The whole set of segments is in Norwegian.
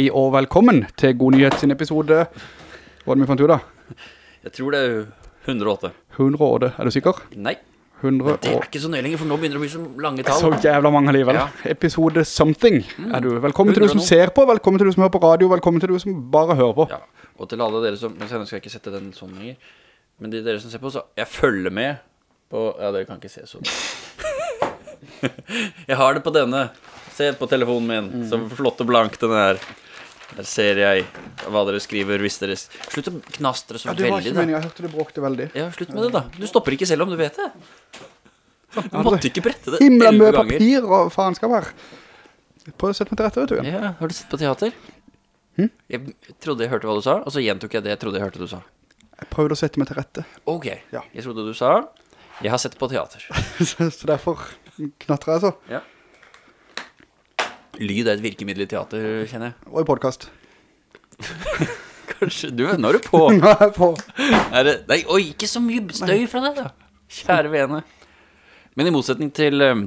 Hei og velkommen til God Nyhet sin episode. Hva er det vi fant ut da? Jeg tror det er 108. 108, er du sikker? Nei, 100 det er ikke så nøye lenger, for nå begynner det å bli så lange tall. Så jævla mange alligevel. Ja. Episode something er du. Velkommen til du som ser på, velkommen til du som hører på radio, velkommen til du som bare hører på. Ja, og til alle dere som, men senere skal jeg ikke sette den sånn lenger, men de dere som ser på, så jeg følger med på, ja, dere kan ikke se sånn. jeg har det på denne. Se på telefonen min, Mm. så flott og blank den er. Der ser jeg hva dere skriver hvis dere... Slutt å knastre så Ja, det var veldig, ikke meningen, jeg hørte det bråkte veldig. Ja, slutt med det da. Du stopper ikke selv om du vet det. Du måtte ikke brette det Himmelen 11 med ganger. papir og faenskap her. Prøv å sette meg til rette, vet du. Ja, har du sett på teater? Hm? Jeg trodde jeg hørte hva du sa, og så gjentok jeg det jeg trodde jeg hørte du sa. Jeg prøvde å sette meg til rette. Ok, Ja. jeg trodde du sa Jeg har sett på teater så så derfor knatrer jeg så. ja. Lyd er et virkemiddel i teater, kjenner jeg. Og i podcast. Kanskje, du, nå er du på. Nå er jeg på. er det, Nei, oi, ikke så mye støy fra deg da. Kjære vene. Men i motsetning til um,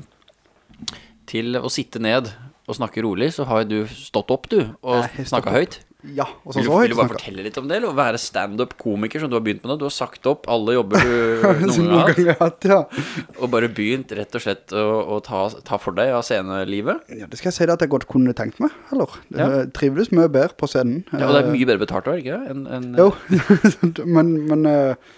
Til å sitte ned og snakke rolig Så har du stått opp du Og snakket høyt Ja, og så Vil du, så vil du bare fortelle litt om det, eller være stand-up komiker som du har begynt med nå? Du har sagt opp alle jobber du noen noen gang har hatt, ganger har hatt, ja. og bare begynt rett og slett å, å ta, ta for deg av scenelivet. Ja, det skal jeg si deg at jeg godt kunne tenkt meg, eller? Ja. Jeg trives mye bedre på scenen. Ja, og det er mye bedre betalt da, ikke? Enn, Jo, men, men eh,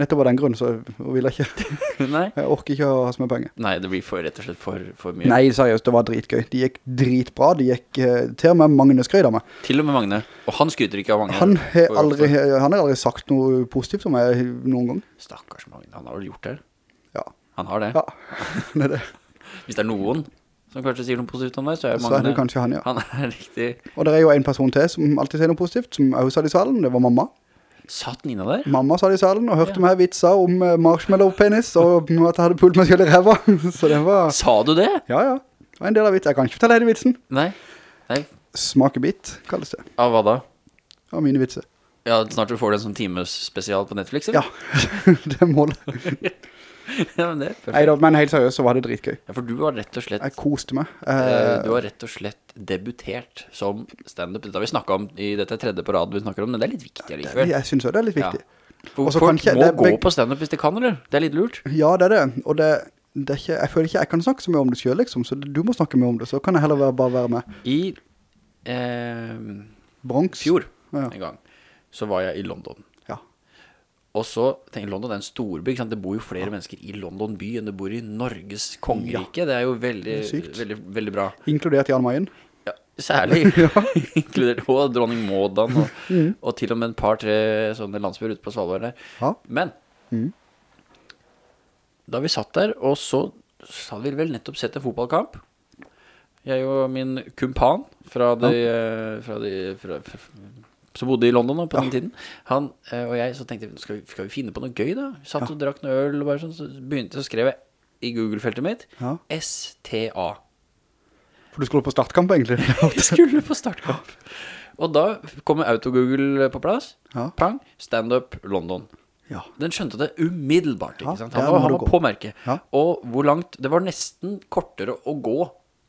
nettopp av den grunnen, så vil jeg ikke. Jeg orker ikke å ha så mye penger. Nei, det blir for, rett og slett for, for mye. Nei, seriøst, det var dritgøy. De gikk dritbra. De gikk eh, til og med Magne skrøyde av meg. Til og med Magne. Og han skryter ikke av Magne. Han har aldri, han har aldri sagt noe positivt om meg noen gang. Stakkars Magne, han har vel gjort det. Ja, Han har det. ja. Det er det. Hvis det er noen som kanskje sier noe positivt om deg, så er Så er det kanskje han, ja. Han er riktig. Og det er jo en person til som alltid sier noe positivt, som også hos i salen. Det var mamma. Satt Nina der? Mamma sa det i salen og hørte Ja. meg vitser om eh, marshmallow-penis og at jeg hadde pult meg selv i ræva. Så det var... Sa du det? Ja, ja. Det var en del av vitsen. Jeg kan ikke fortelle hele vitsen. Nei. Nei. Smakebit, kalles det. Av hva da? Av mine vitser. Ja, snart du får det sånn times spesial på Netflix, eller? Ja, det er målet. ja men det er perfekt. Neida, men helt seriøst så var det dritgøy. Ja, for du har rett og slett Jeg koste meg. Eh, Du har rett og slett debutert som stand-up. Dette har vi snakket om i dette tredje på vi snakker om, men det er litt viktig allikevel. jeg synes også det er litt Ja. viktig. For Og folk ikke- må det gå på stand-up hvis de kan, eller? Det er litt lurt. Ja, det er det. Og det, det er ikke, jeg føler ikke jeg kan snakke så mye om det selv, liksom. Så du må snakke mye om det, så kan jeg heller være, bare være med. I eh, Bronx. fjor Ja. en gang, så var jeg i London. Ja. Og så, tenk, London er en storby, ikke sant? Det bor jo flere mennesker i London by enn det bor i Norges kongerike. Det er jo veldig, er veldig, veldig bra. Inkludert Jan Mayen. Ja, særlig inkludert og dronning Maudan og, Mm. og til og med en par-tre sånne landsbyer ute på Svalbard der. Ja. Men Mm. da vi satt der, og så, så hadde vi vel nettopp sett en fotballkamp. Jeg og min kumpan fra de, eh, fra de fra, som bodde i London da, på den tiden. Han eh, og jeg så tenkte skal vi, skal vi finne på noe gøy da? Vi satt og drakk noe øl og bare sånn, så begynte jeg å skrive i Google-feltet mitt Ja. STA. For du skulle på startkamp, egentlig. Jeg skulle på startkamp. Og da kommer Autogoogle på plass. Ja. Pang, stand-up London. Ja. Den skjønte det umiddelbart, ikke Ja, sant? Han var, han var på merket. Ja. Og hvor langt, det var nesten kortere å gå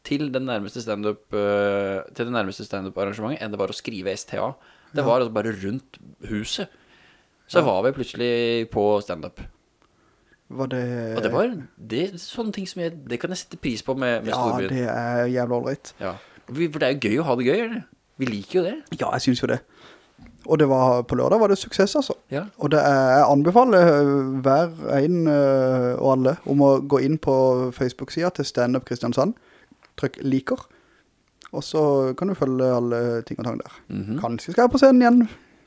til den nærmeste stand-up, uh, nærmeste stand-up arrangementet, enn det var å skrive STA. Det var altså bare rundt huset. Så var vi plutselig på stand-up. Var det... Og det var, det sånne ting som jeg, det kan jeg sette pris på med, med Ja, det er jævla ålreit. Ja. For det er jo gøy å ha det gøy, eller? Vi liker jo det. Ja, jeg synes jo det. Og det var, på lørdag var det suksess, altså. Ja. Og det er, jeg anbefaler øh, hver en øh, og alle om å gå inn på Facebook-sida til Stand Up Kristiansand. Trykk liker. Og så kan du følge alle ting og tang der. Kanskje skal jeg på scenen igjen.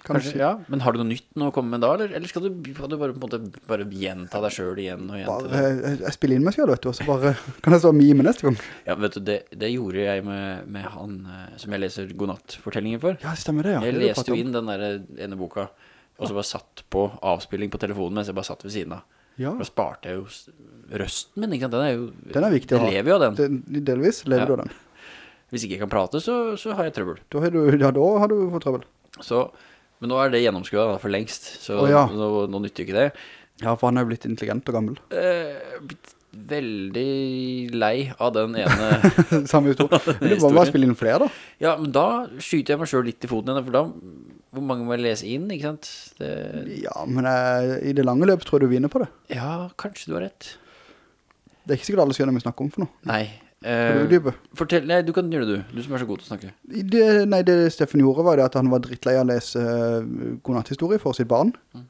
Kanskje. Kanskje, ja. Men har du noe nytt nå å komme med da, eller? Eller skal du, skal du bare, på en måte, bare gjenta deg selv igjen og gjenta Bare, det? jeg, jeg spiller inn meg selv, vet du, og så bare kan jeg stå mime neste gang. Ja, vet du, det, det gjorde jeg med, med han eh, som jeg leser Godnatt-fortellingen for. Ja, stemmer det, ja. jeg Det leste jo inn den der ene boka, og så bare satt på avspilling på telefonen mens jeg bare satt ved siden av. Ja, Da sparte jeg jo røsten min, ikke sant? Den er jo... den er viktig å ha. Lever jo av den. Delvis lever Ja. du av den. Hvis ikke jeg kan prate, så, så har jeg trøbbel. Da har du, ja, da har du fått trøbbel. Så, men nå er det gjennomskudet da, for lengst, så Å, ja. nå, nå nytter jo ikke det. Ja, for han er jo blitt intelligent og gammel. Eh, veldig lei av den ene Samme historie. Men du må bare spille inn flere da. Ja, men da skyter jeg meg selv litt i foten igjen, for da Hvor mange må jeg lese inn, ikke sant? Det, Ja, men eh, i det lange løp tror jeg du vinner på det. ja, kanskje du har rett. Det er ikke sikkert alle skjønner vi snakker om for noe. Nei. Du fortell, nei, du kan gjøre det du. Du som er så god til å snakke. Det, nei, det Steffen gjorde var det at han var drittlei av å lese uh, godnatthistorie for sitt barn. Mm.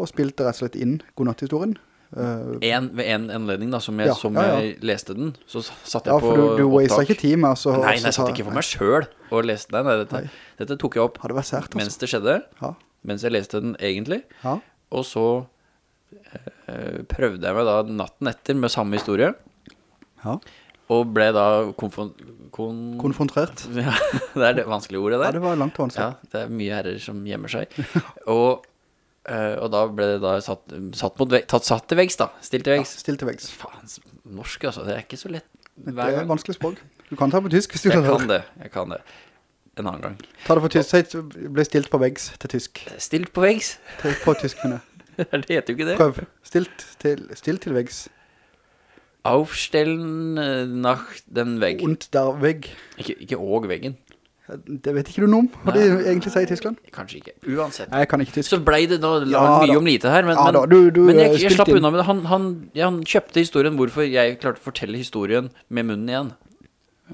Og spilte rett og slett inn godnatthistorien. uh, En, ved en anledning da, som jeg, Ja, som ja, ja. jeg leste den, så satt jeg ja, på for du, du wastet opptak. ikke tid med altså, Nei, nei, jeg satt ikke for meg selv og leste den. Nei, dette, dette tok jeg opp det sært, mens altså. det skjedde, Ja, mens jeg leste den egentlig. ja. Og så prøvde jeg meg da natten etter med samme historie, ja. Og ble da konfron... Kon Konfrontert. ja, det er det vanskelige ordet der. Ja, det var langt vanskelig. Ja, det er mye herrer som gjemmer seg. Og, eh, og da ble det da satt, satt, mot tatt satt til veggs da, stilt til veggs. Ja, stilt til veggs. Faen, norsk altså, det er ikke så lett Det er vanskelig språk. Du kan ta på tysk hvis du Jeg kan det, jeg kan det. En annen gang. Ta det på tysk. Si, ble stilt på veggs til tysk. Stilt på veggs. På tysk, mener jeg. det heter jo ikke det. Prøv. Stilt til, stilt til veggs. Aufstellen eh, nach den Weg. Und der vegg. Ikke, ikke og veggen. Det vet ikke du noe om, hva de egentlig sier i Tyskland. Kanskje ikke. Uansett. Nei, jeg kan ikke tysk. Så ble det nå Ja mye da. om lite her, men, Ja men, da, du- du, men jeg, eh, jeg slapp inn. unna med det. Han, han, han kjøpte historien hvorfor jeg klarte å fortelle historien med munnen igjen.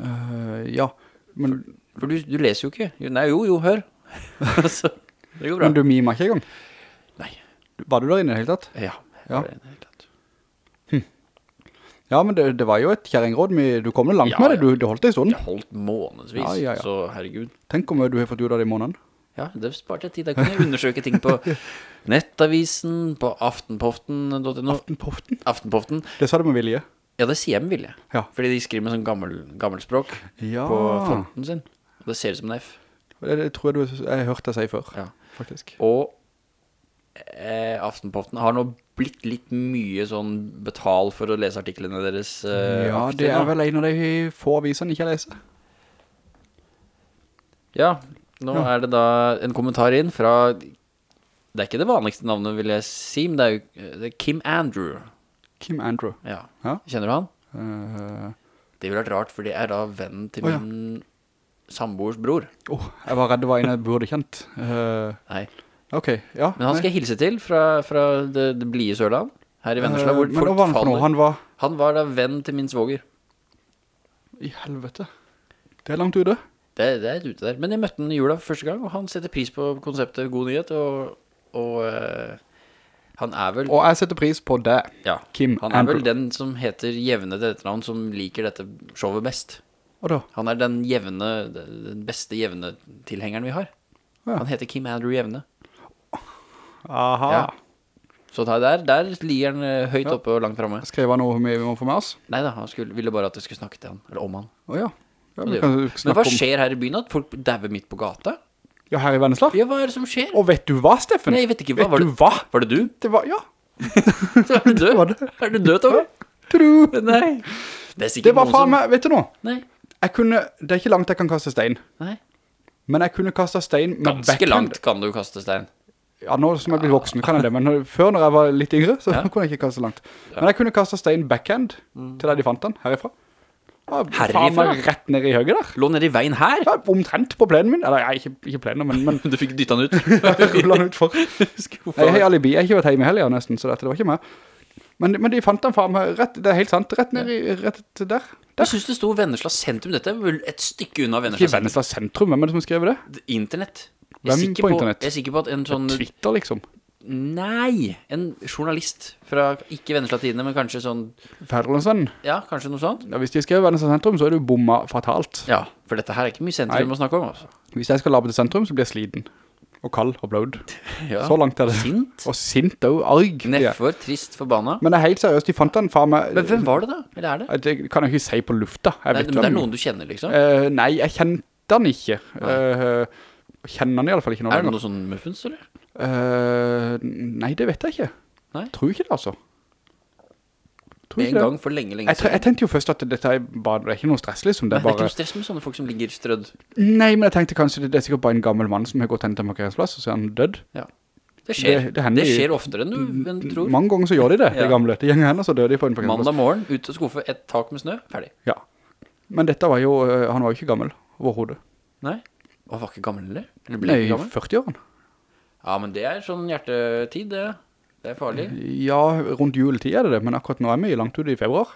Uh, ja, men, For du, du leser jo ikke. Nei, jo, jo, hør. Så, det går bra. men du mimer ikke engang. Nei. Var du der inne i det hele tatt? Ja. jeg Ja. det hele klart. Ja, men det, det var jo et kjæringråd. Du kom jo langt Ja, med det. Du, du holdt det i stunden. Jeg holdt månedsvis, Ja, ja, ja. så herregud. Tenk om du har fått ut av det i måneden. Ja, det sparte jeg tid. Da kunne jeg undersøke ting på Nettavisen, på aftenpoften.no. Aftenpoften. Aftenpoften. Det sa du med vilje. Ja, det sier jeg med vilje. Ja. Fordi de skriver med sånn gammel, gammelspråk på fonten sin. Og det ser ut som en F. Det, tror jeg du, jeg har hørt deg si før, Ja. faktisk. Og eh, Aftenpoften har nå blitt litt mye sånn betal for å lese artiklene deres. Uh, Ja, det er vel en av de få avisene ikke leser. Ja, nå Ja. er det da en kommentar inn fra Det er ikke det vanligste navnet, vil jeg si, men det er jo eh, det er Kim Andrew. Kim Andrew. Ja. Ja. Kjenner du han? Uh, Det ville vært rart, for det er da vennen til ja. min samboers bror. åh, jeg var redd det var en jeg burde kjent. Eh, Nei. Ok, ja. Men han skal jeg hilse til fra, fra det, det i Sørland, her i Vennesla, Eh, Men hva var han for noe? Han var Han var da venn til min svoger. i helvete. Det er langt ute. Det, det er ute der. Men jeg møtte han i jula første gang, og han setter pris på konseptet God Nyhet, og, og uh, han er vel... Og jeg setter pris på det. ja, Kim han er Andrew. vel den som heter jevne til etternavn, som liker dette showet best. Han er den jevne, den beste jevne tilhengeren vi har. Ja. Han heter Kim Andrew Jevne. Aha. Ja. Så der, der, ligger han eh, høyt Ja. oppe og langt fremme. Skrev han noe vi må få med oss? Neida, han skulle, ville bare at jeg skulle snakke til han, eller om han. Ja, vi gjør kan Men hva skjer her i byen at folk dauer midt på gata? Ja, her i Vennesla. Ja, hva er det som skjer? Og vet du hva, Steffen? Nei, jeg vet ikke hva. Vet Var du det, hva? var det du? Det var, ja. Er du død? var det. Er du død, Tommy? Tudu. Nei. Det er sikkert Det var noen som... meg, vet du noe? Nei, Jeg kunne, det er ikke langt jeg kan kaste stein. nei. Men jeg kunne kaste stein med Ganske backhand. langt kan du kaste stein. Ja, nå som jeg blir voksen kan jeg det, men før når jeg var litt yngre, så Ja. kunne jeg ikke kaste langt. Men jeg kunne kaste stein backhand til der de fant den, herifra. Ja, Herifra? Rett ned i høyre der. Lå ned i veien her. Ja, omtrent på plenen min. Eller, ja, ikke, ikke plenen, men, men Du fikk dyttet den ut. jeg rullet den ut for. Jeg har alibi, jeg har ikke vært hjemme i helgen nesten, så dette det var ikke meg. Men, men de fant den fra meg rett, det er helt sant, rett ned i, rett der. Der. Jeg synes det sto Vennesla sentrum. Dette er vel et stykke unna Vennesla sentrum. Ikke Vennesla sentrum, hvem er det som skrev det? Internett. Hvem på, på internett? Jeg er sikker på at en sånn... Twitter, liksom. Nei, en journalist fra, ikke Vennesla Tidene, men kanskje sånn, Fædrelandsvennen. ja, kanskje noe sånt. Ja, hvis de skrev Vennesla sentrum, så er du bomma fatalt. Ja, for dette her er ikke mye sentrum å snakke om, altså. Hvis jeg skal labe til sentrum, så blir jeg sliten. Og kald og blod. Ja. Så langt er det. Sint, Og sint og arg. ja. nedfor, trist, forbanna. Men det er helt seriøst, de fant den fra meg... Men hvem var det da? Eller er det? Det kan jeg ikke si på lufta. Jeg Nei, men det er noen du kjenner, liksom. Uh, nei, jeg kjente den ikke. Uh, kjenner han i alle fall ikke Er det noe sånn muffins, eller? Uh, nei, det vet jeg ikke. Nei. Tror ikke det, altså. Tror En ikke det. gang for lenge, lenge Jeg, tre- jeg tenkte jo først at dette er bare, det er ikke noe stress liksom, det Nei, er det er ikke noe stress med sånne folk som ligger strødd. Nei, men jeg tenkte kanskje det, det er sikkert bare en gammel mann som har gått hen til en markeringsplass, og så er han død. Ja. Det skjer. Det- Det, det skjer oftere enn du, enn tror. Mange ganger så gjør de det, Ja. de gamle. De gjenger henne, og så dør de på en parkeringsplass. Mandag morgen, ut og skuffe et tak med snø, ferdig. Ja. Men dette var jo, eh, han var jo ikke gammel overhovedet. Nei, og var ikke gammel eller? Eller ble Nei, gammel. 40-årene. Ja, men det er sånn hjertetid, det. Det er farlig. Ja, rundt juletid er det det, men akkurat nå er vi langt ut i februar.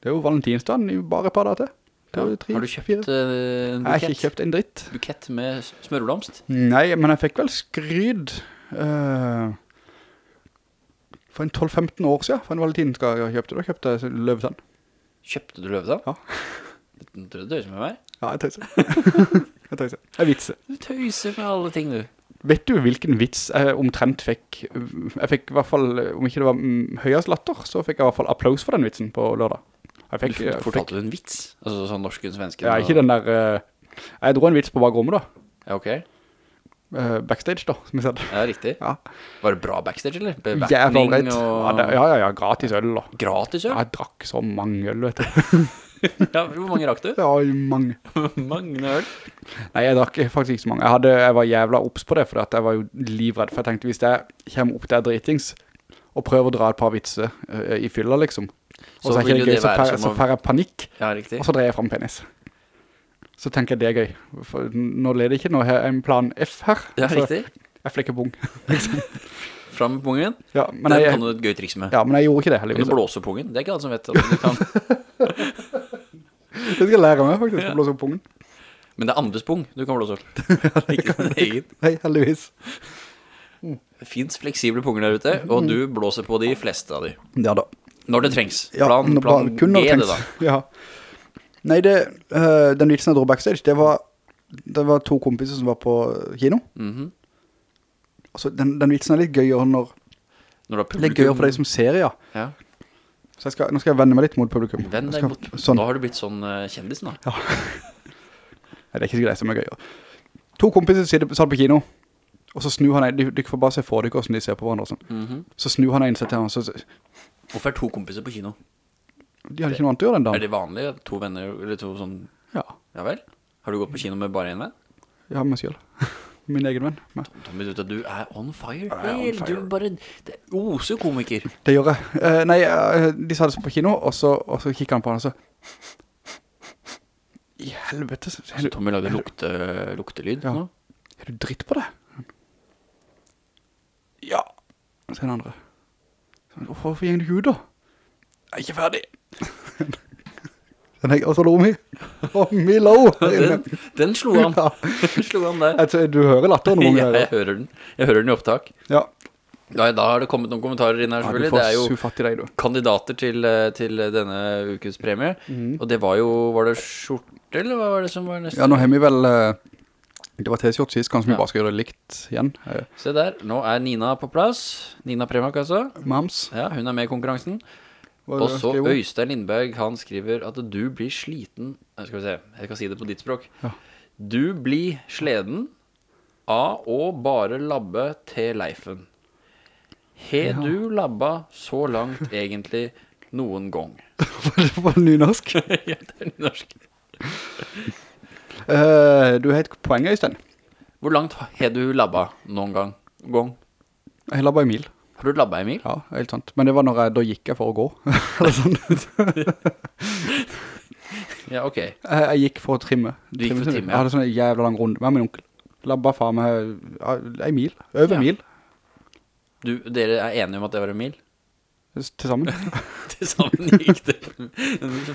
Det er jo valentinsdagen i bare et par dager til. Ja. Har du kjøpt fire. en Jeg har ikke kjøpt en dritt. Bukett med smørblomst? Nei, men jeg fikk vel skryd uh, for en 12-15 år siden, for en valentinsdag jeg kjøpte. Da kjøpte jeg løvetann. Kjøpte du løvetann? Ja. Du tror du tøyser med meg? Ja, jeg tøyser. jeg tøyser. Jeg vitser. Du tøyser med alle ting, du. Vet du hvilken vits jeg omtrent fikk? Jeg fikk i hvert fall, om ikke det var høyest latter, så fikk jeg i hvert fall applaus for den vitsen på lørdag. Jeg Du fikk, jeg fortalte du en vits? Altså sånn norsken, svensken? ja, ikke den der, eh, jeg dro en vits på bakrommet da, Ja, ok. Eh, backstage da, som jeg sa. Ja, riktig. Ja, Var det bra backstage, eller? Bevekning og... Ja, det, ja, ja, ja, gratis øl da. gratis øl? Ja, Jeg drakk så mange øl, vet du. Ja, hvor mange rakk du? Ja, mange. mange øl. Nei, jeg drakk faktisk ikke så mange. Jeg, hadde, jeg var jævla opps på det, for jeg var jo livredd. For jeg tenkte, hvis jeg kommer opp der dritings, og prøver å dra et par vitser uh, i fylla, liksom, og så er det ikke det gøy, så får, å- jeg panikk, Ja, riktig. og så dreier jeg frem penis. Så tenker jeg det er gøy. For nå leder jeg ikke, nå har jeg en plan F her. Ja, så riktig. Jeg flekker pung. frem med pungen. Ja, men Den jeg, kan du et gøy triks med. ja, men jeg gjorde ikke det, Kan du blåser blåse pungen? Det er ikke alle som vet at du kan. Det skal jeg lære meg faktisk, å blåse opp pungen. Men det er andres pung du kan blåse opp. Ikke din egen. Nei, heldigvis. Det finnes fleksible punger der ute, og du blåser på de fleste av de. Ja da. Når det trengs. Plan, ja, plan kun når det det trengs. Ja. Nei, det, øh, den vitsen jeg dro backstage, det var, det var to kompiser som var på kino. Mhm. Altså, den, den vitsen er litt gøyere når, Når er publikum litt gøyere for deg som ser, ja. Ja, Så skal, nå skal jeg vende meg litt mot publikum. Vend deg mot. Sånn. Nå har du blitt sånn uh, kjendis nå. Nei, det er ikke det som er gøy. To kompiser sitter, satt på kino, og så snur han de, de får bare se for deg hvordan de ser på hverandre og sånn. Mhm. Så snur han en seg til han, så, så Hvorfor er to kompiser på kino? de hadde ikke noe annet å gjøre den Er dagen. det vanlig? at To venner, eller to sånn Ja, Ja vel? Har du gått på kino med bare en venn? ja, meg selv. Min egen venn. Men Tommy, du, du er on fire. Er on fire. Du bare det oser komiker. Det gjør jeg. Uh, nei, uh, de sa det på kino, og så, og så kikket han på han, og så... I helvete, så- Så Tommy lagde lukte, luktelyd Ja. nå. Er du dritt på det? Ja, sier den andre. Så, Hvorfor, hvorfor gjeng du ikke ut da? Jeg er ikke ferdig. Den lo vi. Og vi lo. Den, den slo han. Ja. Slo han der. Tror- Du hører latteren noen Ja, jeg hører den. Jeg hører den i opptak. Ja. Ja, da har det kommet noen kommentarer inn her, selvfølgelig. Ja, det er jo kandidater til, eh, til denne ukens premie. Mm. Og det var jo Var det skjorte, eller hva var det som var neste? Ja, nå har vi vel... eh, Det var t-skjort sist, kanskje vi bare skal gjøre det likt igjen. Eh, Se der. Nå er Nina på plass. Nina Premak, altså. Mams. Ja, hun er med i konkurransen. Og så? Øystein Lindberg, han skriver at du blir sliten Skal vi se, jeg kan si det på ditt språk. Ja. Du blir sleden av å bare labbe til Leifen. Har Ja. du labba så langt egentlig noen gang? Det var nynorsk. ja, det er nynorsk. uh, du har et poeng, Øystein. Hvor langt har du labba noen gang? Gang? Jeg labba en mil. Har du labba, Emil? Ja, helt sant. Men det var når jeg, da gikk jeg for å gå. Sånn. Ja, ok. Jeg, jeg gikk for å trimme. Du gikk for å trimme, ja. Jeg hadde sånn en jævla lang runde med min onkel. Labba faen meg en mil. Over Ja. mil. Du, dere er enige om at det var en mil? Til sammen. Til sammen gikk det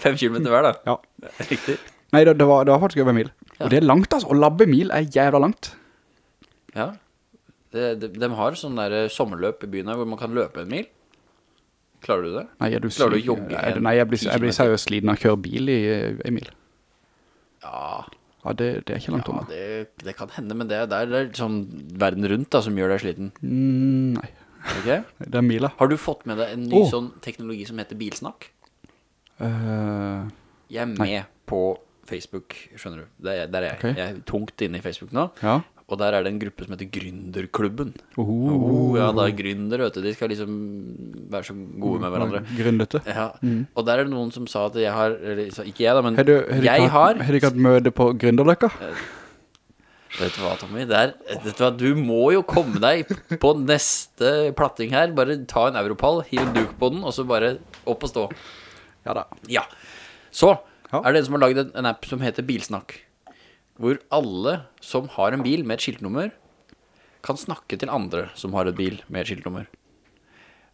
fem kilometer hver, da. Ja. Riktig. Nei, det, det, var, det var faktisk over en mil. Ja. Og det er langt, altså. Å labbe mil er jævla langt. Ja. Det, de, de har sånn der eh, sommerløp i byen her hvor man kan løpe en mil. Klarer du det? Nei, du Klarer du å jogge Nei, Nei, jeg blir, jeg blir seriøst sliten av å kjøre bil i eh, en mil. Ja, Ja, det, det er ikke langt ja det, det kan hende, men det, det er- det er sånn verden rundt da som gjør deg sliten. Mm, nei, Er det er mila. Har du fått med deg en ny oh. sånn teknologi som heter bilsnakk? Uh, Jeg er med på Facebook, skjønner du. Er- der er jeg. Okay. Jeg er tungt inne i Facebook nå. ja. Og der er det en gruppe som heter Gründerklubben. Oh, Oh, ja, da er gründer, vet du. De skal liksom være så gode med hverandre. Gründete. Ja, og der er det noen som sa at jeg har, eller ikke jeg da, men Har du, har jeg hatt- har, Har du ikke hatt møte på Gründerløkka? Vet du hva, Tommy? Der, vet du, hva, du må jo komme deg på neste platting her. Bare ta en europall, hiv en duk på den, og så bare opp og stå. Ja da. Ja. Så Ja. er det en som har laget en, en app som heter Bilsnakk. Hvor alle som har en bil med et skiltnummer, kan snakke til andre som har et bil med et skiltnummer.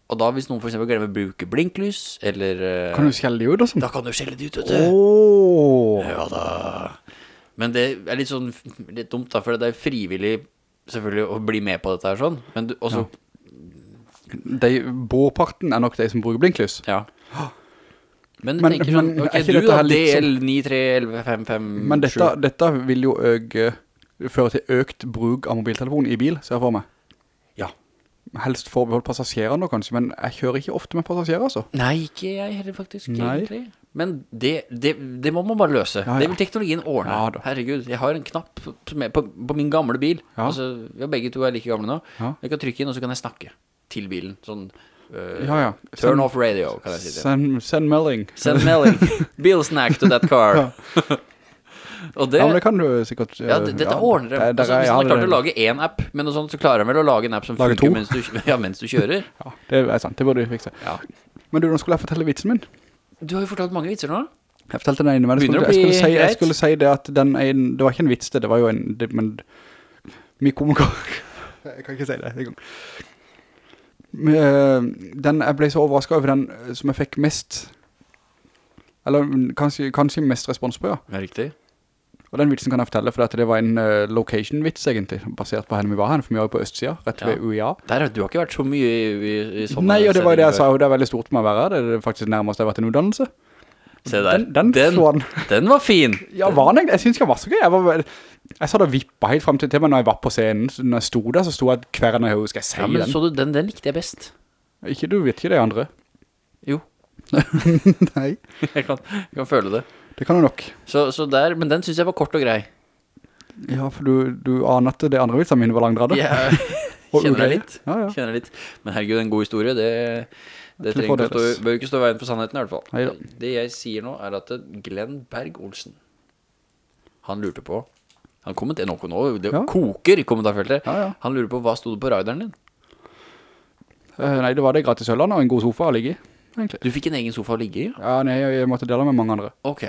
Og da hvis noen for eksempel glemmer å bruke blinklys, eller eh, Kan du skjelle det ut og sånn? Da kan du skjelle det ut, vet du. Åh. Ja da. Men det er litt sånn litt dumt, da, for det er frivillig selvfølgelig å bli med på dette her sånn. Men du, også, De, Båparten er nok de som bruker blinklys. ja. Men, Men- tenker sånn, men ok, du da, her litt sånn- DL931155 Men dette, dette vil jo øke, føre til økt bruk av mobiltelefon i bil, ser jeg for meg. Ja. Helst forbeholdt passasjerer nå kanskje, men jeg kjører ikke ofte med passasjerer altså. Nei, ikke jeg heller faktisk, Nei. egentlig. Men det, det, det må man bare løse. Ja, ja. Det vil teknologien ordne. Ja. Herregud, jeg har en knapp på, på min gamle bil. Altså, vi begge to er like gamle nå. Jeg kan trykke inn, og så kan jeg snakke til bilen. Sånn, øh, Ja, ja. turn off radio, kan jeg si det. Send, send melding. Send melding. Bill snack to that car. ja. det, Ja, men det kan du sikkert... ja, det, dette ja, ordner de. det- Altså, hvis han har klart å lage én app med noe sånt, så klarer han vel å lage en app som funker mens du, ja, mens du kjører. Ja, det er sant, det burde du fikse. Ja. Men du, nå skulle jeg fortelle vitsen min. Du har jo fortalt mange vitser nå. Jeg fortalte den ene, men jeg skulle, jeg, skulle si, jeg skulle si det at den ene, en, det var ikke en vits det, det var jo en, det, men Mye komiker, jeg kan ikke si det en gang. Eh, den, jeg ble så overrasket over den eh, som jeg fikk mest, eller mm, kanskje, kanskje mest respons på, ja. Ja, riktig. Og den vitsen kan jeg fortelle, for det var en uh, location-vits egentlig, basert på henne vi var her, for vi var jo på østsida, rett Ja. ved UiA. Der, du har ikke vært så mye i, i, i sånne Nei, og det var jo det jeg sa, og det er veldig stort meg å være her, det er faktisk nærmest jeg har vært en utdannelse. Se der. Den, den, den, den var fin. Ja, var den? Jeg synes han var så gøy. Jeg, var, jeg sa det vippet helt frem til, til meg når jeg var på scenen. Så når jeg sto der, så sto jeg hver enn jeg hører, skal jeg si Ja, men den? så du, den, den likte jeg best. Ikke du vet ikke det andre. Jo, Nei, jeg kan, jeg kan føle det. det kan du nok. Så, så der, men den synes jeg var kort og grei. Ja, for du, du aner at det andre vitsene mine var langdrade. Og kjenner jeg litt. Ja, ja. Kjenner litt. Men herregud, en god historie, det, det trenger ikke stå, bør ikke stå veien for sannheten i hvert fall. Neida. Det jeg sier nå er at Glenn Berg Olsen, han lurte på, han kommenterer noe nå det Ja. koker kommentarfeltet, Ja, ja. han lurer på hva stod det på rideren din? Uh, nei, det var det gratis Ølland og en god sofa å ligge i, egentlig. Du fikk en egen sofa å ligge i? Ja, nei, jeg, måtte dele med mange andre. Ok,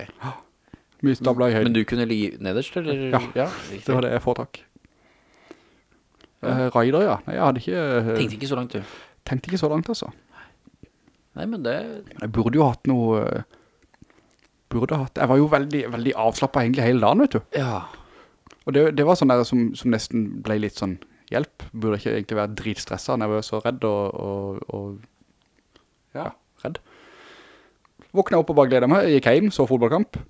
Mye stabla i høyden. men du kunne ligge nederst, eller? Ja. Det var det jeg får takk. Uh, rider, ja. Nei, jeg hadde ikke... Uh, Tenkte ikke så langt du. tenkte ikke så langt, altså. Nei, men det, Jeg burde jo hatt noe... eh, Burde hatt... Jeg var jo veldig, veldig avslappet egentlig hele dagen, vet du. ja, Og det, det var sånn der som, som nesten ble litt sånn hjelp. Burde ikke egentlig være dritstresset var så redd og, og, og ja. redd. Våknet opp og bare gledet meg. Gikk hjem, så fotballkamp.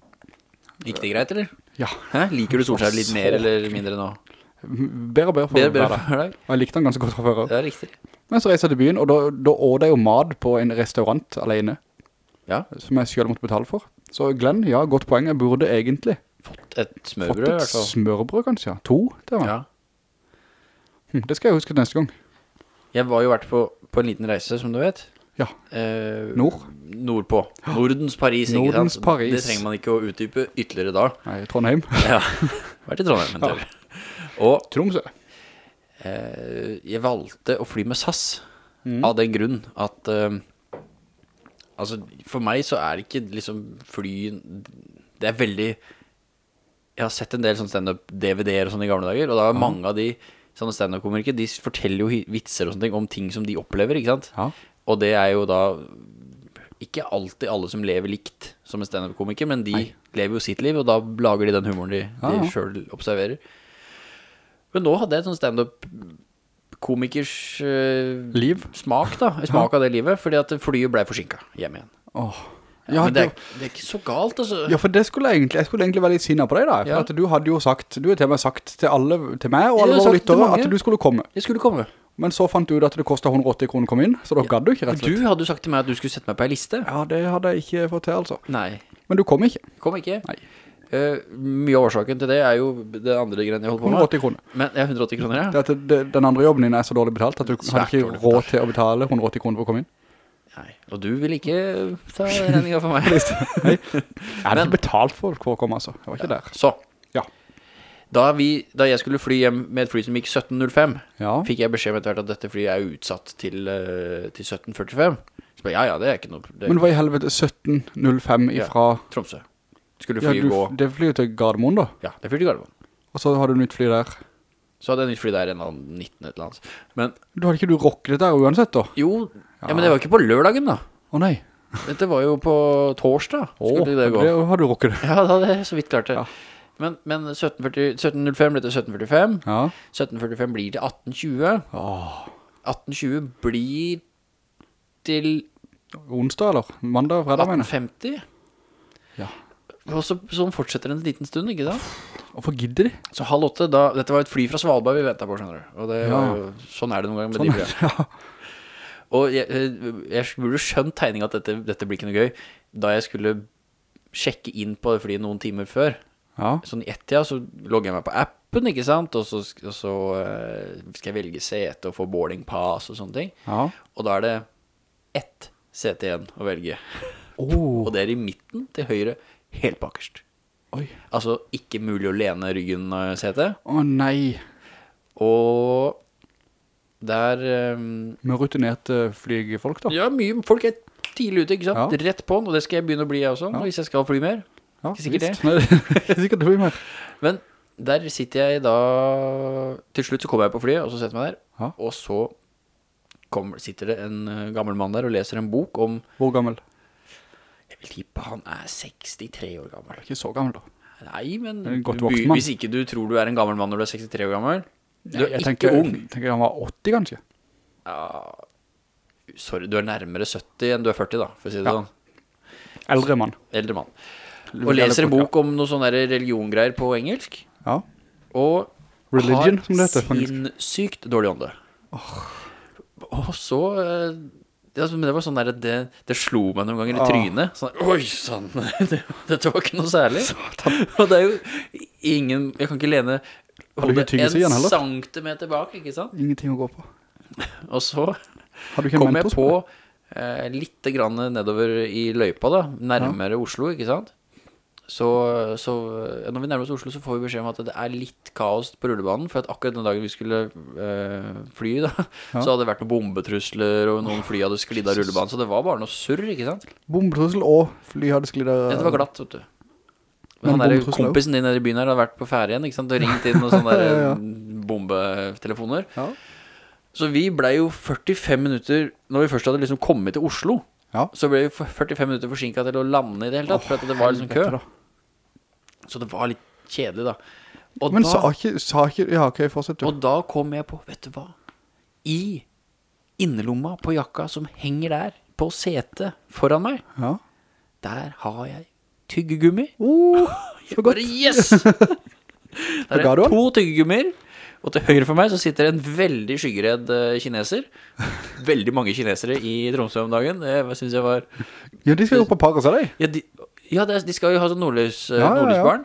Gikk det greit, eller? Ja, Hæ? Liker du Solskjær litt mer eller mindre nå? bedre og bedre for Bedre, bedre for deg? Og jeg likte han ganske godt fra før. Ja, riktig. Men så reiste jeg til byen, og da, da åt jeg jo mad på en restaurant alene, Ja, som jeg selv måtte betale for. Så Glenn, ja, godt poeng. Jeg burde egentlig fått et smørbrød Fått et altså. smørbrød, kanskje. Ja. To, det var. Ja. Hm, Det skal jeg huske neste gang. Jeg var jo vært på, på en liten reise, som du vet. Ja, Eh, Nord. Nordpå. Nordens Paris, ikke Nordens sant? Paris. Det trenger man ikke å utdype ytterligere da. nei, Trondheim. Ja, vært i Trondheim en tur. Og Tromsø. eh, jeg valgte å fly med SAS Mm. av den grunn at eh, Altså, for meg så er det ikke liksom fly Det er veldig Jeg har sett en del sånn stand-up-DVD-er og sånn i gamle dager, og da er mange av de sånne stand-up-komikere, de forteller jo vitser og sånne ting om ting som de opplever, ikke sant? Ja. Og det er jo da ikke alltid alle som lever likt som en stand-up-komiker, men de lever jo sitt liv, og da lager de den humoren de, Ja, ja. de selv observerer. Men nå hadde jeg et sånn stand-up-komikers uh, Liv. smak da, smak av det livet, fordi at flyet ble forsinket hjem igjen. Åh. Ja, Ja, men det er, det, er ikke så galt, altså. ja, for det skulle jeg egentlig, jeg skulle egentlig være litt sinnet på deg da, for Ja. at du hadde jo sagt, du hadde til meg sagt til alle, til meg og alle våre lyttere at du skulle komme. Jeg skulle komme. Men så fant du ut at det kostet 180 kroner å komme inn, så da gadd du ikke rett og slett. du hadde jo sagt til meg at du skulle sette meg på en liste. Ja, det hadde jeg ikke fått til altså. Nei, Men du kom ikke. kom ikke. Nei. Uh, mye av årsaken til det er jo det andre greiene jeg holder på med. 180 kroner. Men, ja, 180 kroner, ja. Det det, den andre jobben din er så dårlig betalt at du Svært hadde ikke råd til å betale 180 kroner for å komme inn. Nei, og du vil ikke ta regninga for meg. Jeg hadde ikke betalt folk for å komme altså. Jeg var ikke der. Så, Ja. Da, vi, da jeg skulle fly hjem med et fly som gikk 17.05, Ja. fikk jeg beskjed om etter hvert at dette flyet er utsatt til, eh, til 17.45. Så bare, ja, ja, det er ikke noe Er Men hva i helvete 17.05 ifra... Tromsø. Skulle Ja, du, gå det flyet til Gardermoen da. Ja, det flyet til Gardermoen. Og så har du nytt fly der. Så hadde jeg nytt fly der en eller annen 19 et eller annet. Men Du hadde ikke du rocket der uansett da? jo, ja, men det var ikke på lørdagen da. Å nei. Dette var jo på torsdag. Åh, det gå. det hadde du rocket. Ja, da hadde jeg så vidt klart det. Ja. Men, men 17.40 17.05 ble til 17.45. Ja. 17.45 blir til 18.20. Åh. 18.20 blir til Onsdag eller? Mandag, fredag mener 18.50. Ja. Og så, sånn fortsetter det en liten stund, ikke sant? Hvorfor gidder de? Så halv åtte, da, dette var et fly fra Svalbard vi ventet på, skjønner du. Og det Ja. sånn er det noen ganger med Sånn, de flyene. ja. Og jeg, eh, jeg burde skjønt tegningen at dette, dette blir ikke noe gøy. Da jeg skulle sjekke inn på det flyet noen timer før, Ja. sånn i ett-tida, så logger jeg meg på appen, ikke sant? Og så, og så eh, skal jeg velge sete og få boarding pass og sånne ting. Ja. Og da er det ett sete igjen å velge. Oh. Og det er i midten til høyre, helt bakerst. Oi. Altså ikke mulig å lene ryggen av setet. Å nei. Og der um, Med rutinerte flygefolk da. Ja, mye folk er tidlig ute, ikke sant? Ja. Rett på den, og det skal jeg begynne å bli jeg også, Ja. hvis jeg skal fly mer. Ja, Ikke sikkert visst. det. Ikke sikkert det blir mer. Men der sitter jeg da Til slutt så kommer jeg på flyet, og så setter jeg meg der. Ja. Og så kommer, sitter det en eh, gammel mann der og leser en bok om Hvor gammel? Jeg vil tippe han er 63 år gammel. Ikke så gammel da. Nei, men du- hvis ikke du tror du er en gammel mann når du er 63 år gammel Du er jeg ikke tenker, ung. Jeg tenker han var 80 kanskje. Ja, sorry, du er nærmere 70 enn du er 40 da, for å si det Ja. sånn. Eldre mann. Eldre mann. Og leser en bok om noen sånne religiongreier på engelsk. Ja. Og Religion, har sinnssykt dårlig ånde. Og så eh, det, altså, men det var sånn der det, det slo meg noen ganger i Ah. trynet. Sånn, Oi, sann, det, dette var ikke noe særlig. Og det er jo ingen Jeg kan ikke lene hodet en centimeter bak, ikke sant? Ingenting å gå på. Og så kom jeg på eh, litt grann nedover i løypa da, nærmere Oslo, ikke sant? Så, så når vi nærmer oss Oslo, så får vi beskjed om at det er litt kaos på rullebanen, for at akkurat den dagen vi skulle øh, fly da, Ja. så hadde det vært noen bombetrusler, og noen fly hadde sklidd av rullebanen, så det var bare noe surr, ikke sant? Bombetrusler og fly hadde sklidd av... Det var glatt, vet du. Men han der kompisen din nede i byen her hadde vært på ferie igjen, ikke sant? Og ringt inn noen sånne der Ja, ja. bombetelefoner. Ja. Så vi ble jo 45 minutter Når vi først hadde liksom kommet til Oslo Ja. Så ble vi 45 minutter forsinket til å lande i det hele tatt For at det var liksom kø. Så det var litt kjedelig da Og, Men da, sa ikke, sa ikke... Ja, ok, fortsett du. og da kom jeg på, vet du hva I innerlomma på jakka som henger der På setet foran meg Ja. Der har jeg tyggegummi Oh, så godt. Yes Der er to tyggegummier Og til høyre for meg så sitter en veldig skyggeredd eh, kineser Veldig mange kinesere i Tromsø om dagen Det synes jeg var Ja, de skal jo på par hos deg. Ja, de, ja det, er- de skal jo ha sånn nordlys, eh, Ja, nordlysbarn.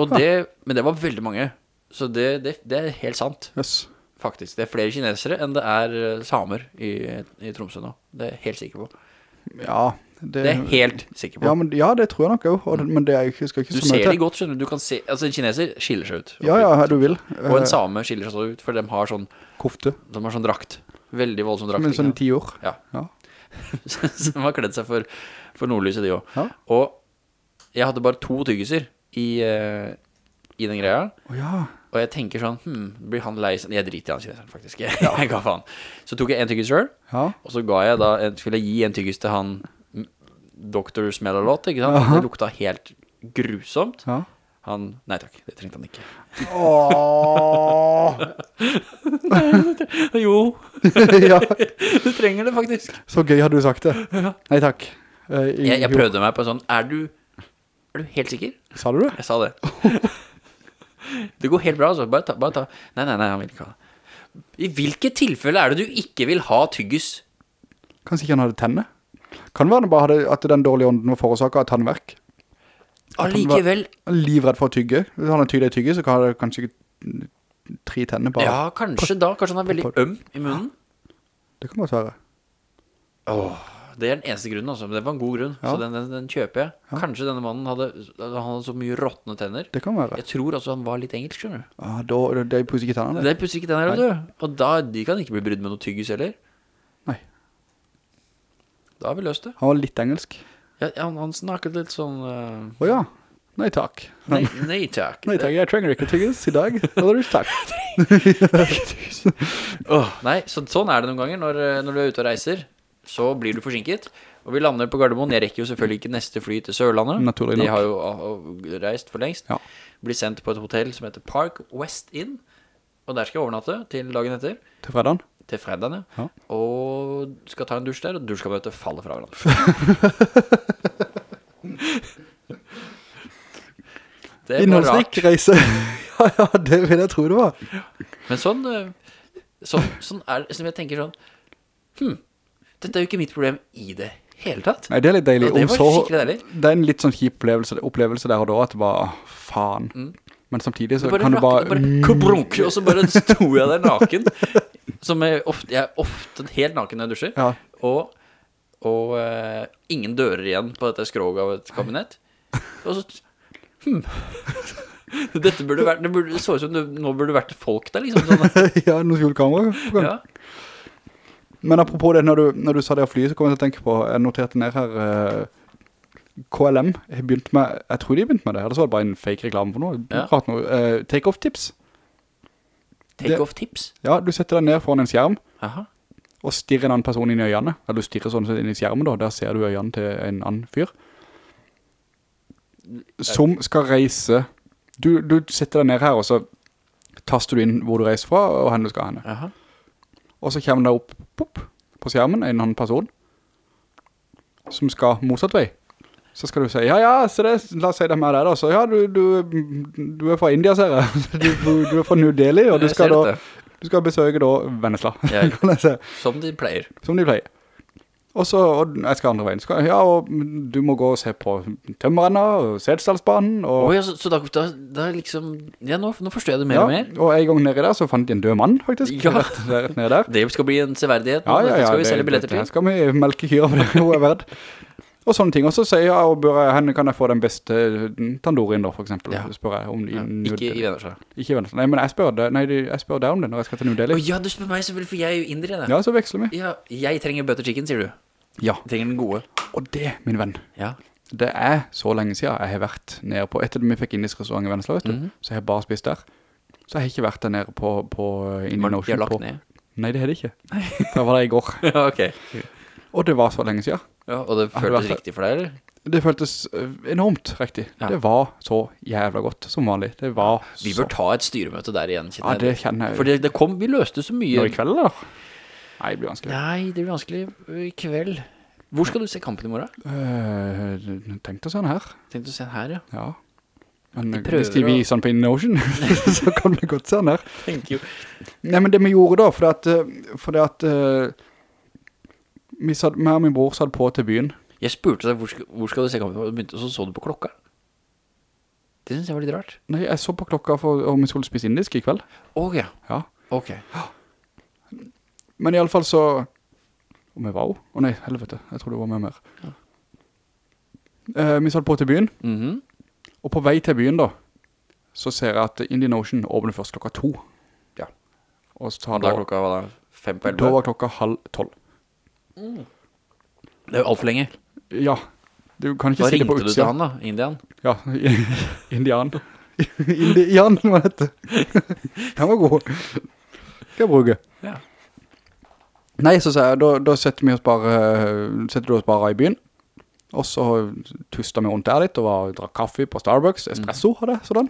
Og det, men det var veldig mange. Så det, det, det er helt sant. Yes. Faktisk, det er flere kinesere enn det er eh, samer i, i Tromsø nå. Det er jeg helt sikker på. Ja, det... Det er jeg helt sikker på. Ja, men, ja, det tror jeg nok også, og det- men det er ikke, skal ikke Du så mye ser de godt, skjønner du. Du kan se, altså en kineser skiller seg ut Ja, ja, du vil. Og en Eh, same skiller seg ut For de har sånn, Kofte. de har sånn drakt. Veldig voldsom drakt. Som sånn ti år. Ja. Ja. Som har kledd seg for, for nordlyset de også. Ja. Og jeg hadde bare to tyggiser i, eh, i den greia Å ja. Og jeg tenker sånn, hm, blir han lei seg? Jeg driter i han kineseren faktisk Jeg, jeg ga faen Så tok jeg en tyggis selv Ja. Og så ga jeg da, skulle jeg gi en tyggis til han mm, Dr. Smell-a-lot, ikke sant? Det lukta helt grusomt Ja. Han, nei takk, det trengte han ikke Åh. Jo, ja. du trenger det faktisk Så gøy hadde du sagt det. Nei, takk. Eh, i- jeg, jeg prøvde meg på sånn Er du Er du helt sikker? Sa du det? Jeg sa det Det går helt bra altså Bare ta, bare ta. Nei, nei, nei, han vil ikke ha det I hvilke tilfelle er det du ikke vil ha tyggis? Kanskje ikke han hadde tenne? Kan være det bare hadde, at den dårlige ånden var forårsaket av tannverk. Allikevel livredd for å tygge. Hvis han har tygget i tygge, så kan han kanskje ikke tre tenner bare. Ja, kanskje da Kanskje han er veldig øm i munnen Det kan godt være. Åh, Det er den eneste grunnen, altså. Det var en god grunn, så den, den, den kjøper jeg. Kanskje denne mannen hadde, han hadde så mye råttende tenner. Det kan være. Jeg tror altså han var litt engelsk, skjønner du. Ah, da, det er pusser ikke tennene. Det pusser ikke tennene, du. Og da, de kan ikke bli brydd med noe tyggis heller. Nei. Da har vi løst det. Han var litt engelsk. Ja, han, han snakket litt sånn Åja Å ja. Nei takk. nei, nei takk. Nei takk, jeg trenger ikke tyggis i dag. Eller takk. oh, nei, så, sånn er det noen ganger når, eh, når du er ute og reiser. Så blir du forsinket. Og vi lander på Gardermoen. Jeg rekker jo selvfølgelig ikke neste fly til Sørlandet. Naturlig nok. De har jo reist for lengst. Ja. Blir sendt på et hotell som heter Park West Inn. Og der skal jeg overnatte til dagen etter. Til fredagen. Til fredagen, Ja. Og skal ta en dusj der, og dusjkabinettet faller fra hverandre. det var rart. reise. ja, ja, det vil jeg tro det var. Men sånn, eh, sånn, sånn er det, som jeg tenker sånn, hm, dette er jo ikke mitt problem i det hele tatt. Nei, det er litt deilig. Og det var skikkelig deilig. Det er en litt sånn kjip opplevelse, opplevelse der og da, at det var, faen. faen. Men samtidig så Mm. Kan du bare... bare kabrunk, og så bare sto jeg der naken. Som jeg ofte, jeg er ofte helt naken når jeg dusjer. Ja. Og, og uh, ingen dører igjen på dette skroget av et kabinett. Og så, Hmm. Dette burde vært, det, burde, det så ut som det nå burde vært folk der, liksom. Sånn. ja, noen skjulkamera. Ja. Men apropos det, når du, når du sa det å fly, så kom jeg til å tenke på, jeg noterte ned her, uh, KLM har begynt med, jeg tror de har begynt med det, eller så var det bare en fake reklame for noe, Ja. noe, Uh, take-off-tips. Take-off-tips. Ja, du setter deg ned foran en skjerm, Aha. og stirrer en annen person inn i øynene, eller du stirrer sånn inn i skjermen da, der ser du øynene til en annen fyr, som skal reise, du, du setter deg ned her, og så taster du inn hvor du reiser fra, og hvor du skal henne. Aha. Og så kommer det opp pop, på skjermen en annen person som skal motsatt vei. Så skal du si, ja, ja, så det, la oss si det med deg da. Så ja, du, du, du er fra India, ser jeg. Du, du, er fra New Delhi, og du skal da, du skal besøke da Vennesla, Ja. Som de pleier. som de pleier. Og så, og jeg skal andre veien. Skal, ja, og du må gå og se på tømmerrenna og Sedstallsbanen, og... Åja, så, så da, da, da liksom Ja, nå, nå forstår jeg det mer ja, og mer. og en gang nede der så fant de en død mann, faktisk. Ja. Rett, rett. Det skal bli en severdighet. Ja, ja, ja. skal vi det- selge billetter til? det til. skal vi melke kyra for det er verdt. Og sånne ting. Og så sier jeg, og bør jeg, henne kan jeg få den beste tandorien da, for eksempel. Ja. Spør jeg om Ja, ikke i. Vennesla. Ikke i Vennesla. Nei, men jeg spør, det, nei, jeg spør deg om det når jeg skal til New Å Delhi. ja, du spør meg selvfølgelig, for jeg er jo indre det. Ja, så veksler vi. Ja, jeg trenger butter chicken, sier du. Ja, Jeg trenger den gode. og det, min venn, Ja. det er så lenge siden jeg har vært nede på, etter vi fikk indisk restaurant i Vennesla, vet du, Mhm. så har bare spist der. Så jeg har ikke vært der nede på, på Indian Ocean. Var det har lagt ned. Nei, det har det ikke. Nei. jeg var der i går. Ja, ok. Og det var så lenge siden. Ja, og det føltes riktig for deg, eller? Det føltes øh, enormt riktig. Ja. Det var så jævla godt som vanlig. Det var Vi bør ta et styremøte der igjen, Ja, det kjenner jeg. For det, det kom, vi løste så mye. Nå i kveld, eller? Nei, det blir vanskelig. Nei, det blir vanskelig i kveld. Hvor skal du se kampen i morgen? Uh, å se den her. Tenkte å se den her, ja. Ja. Men De hvis de viser den på In Ocean, så kan vi godt se den her. Tenker jo. Nei, men det vi gjorde da, for det at, for det at vi satt, meg og min bror satt på til byen. Jeg spurte deg, hvor hvor skal du se kampen? Og begynte- og så så du på klokka. Det synes jeg var litt rart. Nei, jeg så på klokka for om vi skulle spise indisk i kveld. Åh Ja. ok. Men i alle fall så... Om jeg var jo? Å nei, helvete. Jeg tror det var med mer. Eh, vi satt på til byen. Mhm. Og på vei til byen da, så ser jeg at Indian Ocean åpner først klokka to. Ja. Og så tar da da, klokka var det fem på da var klokka halv tolv. Det er jo alt for lenge. Ja, du kan ikke Da si det på ringte du til han da, Indian. Ja, indian. indian var dette. Den var god. Skal jeg bruke. Ja. Nei, så sier jeg, da, da setter vi oss bare, setter du oss bare i byen. Og så tuster vi rundt der litt og var, drakk kaffe på Starbucks. Espresso hadde jeg, sådan.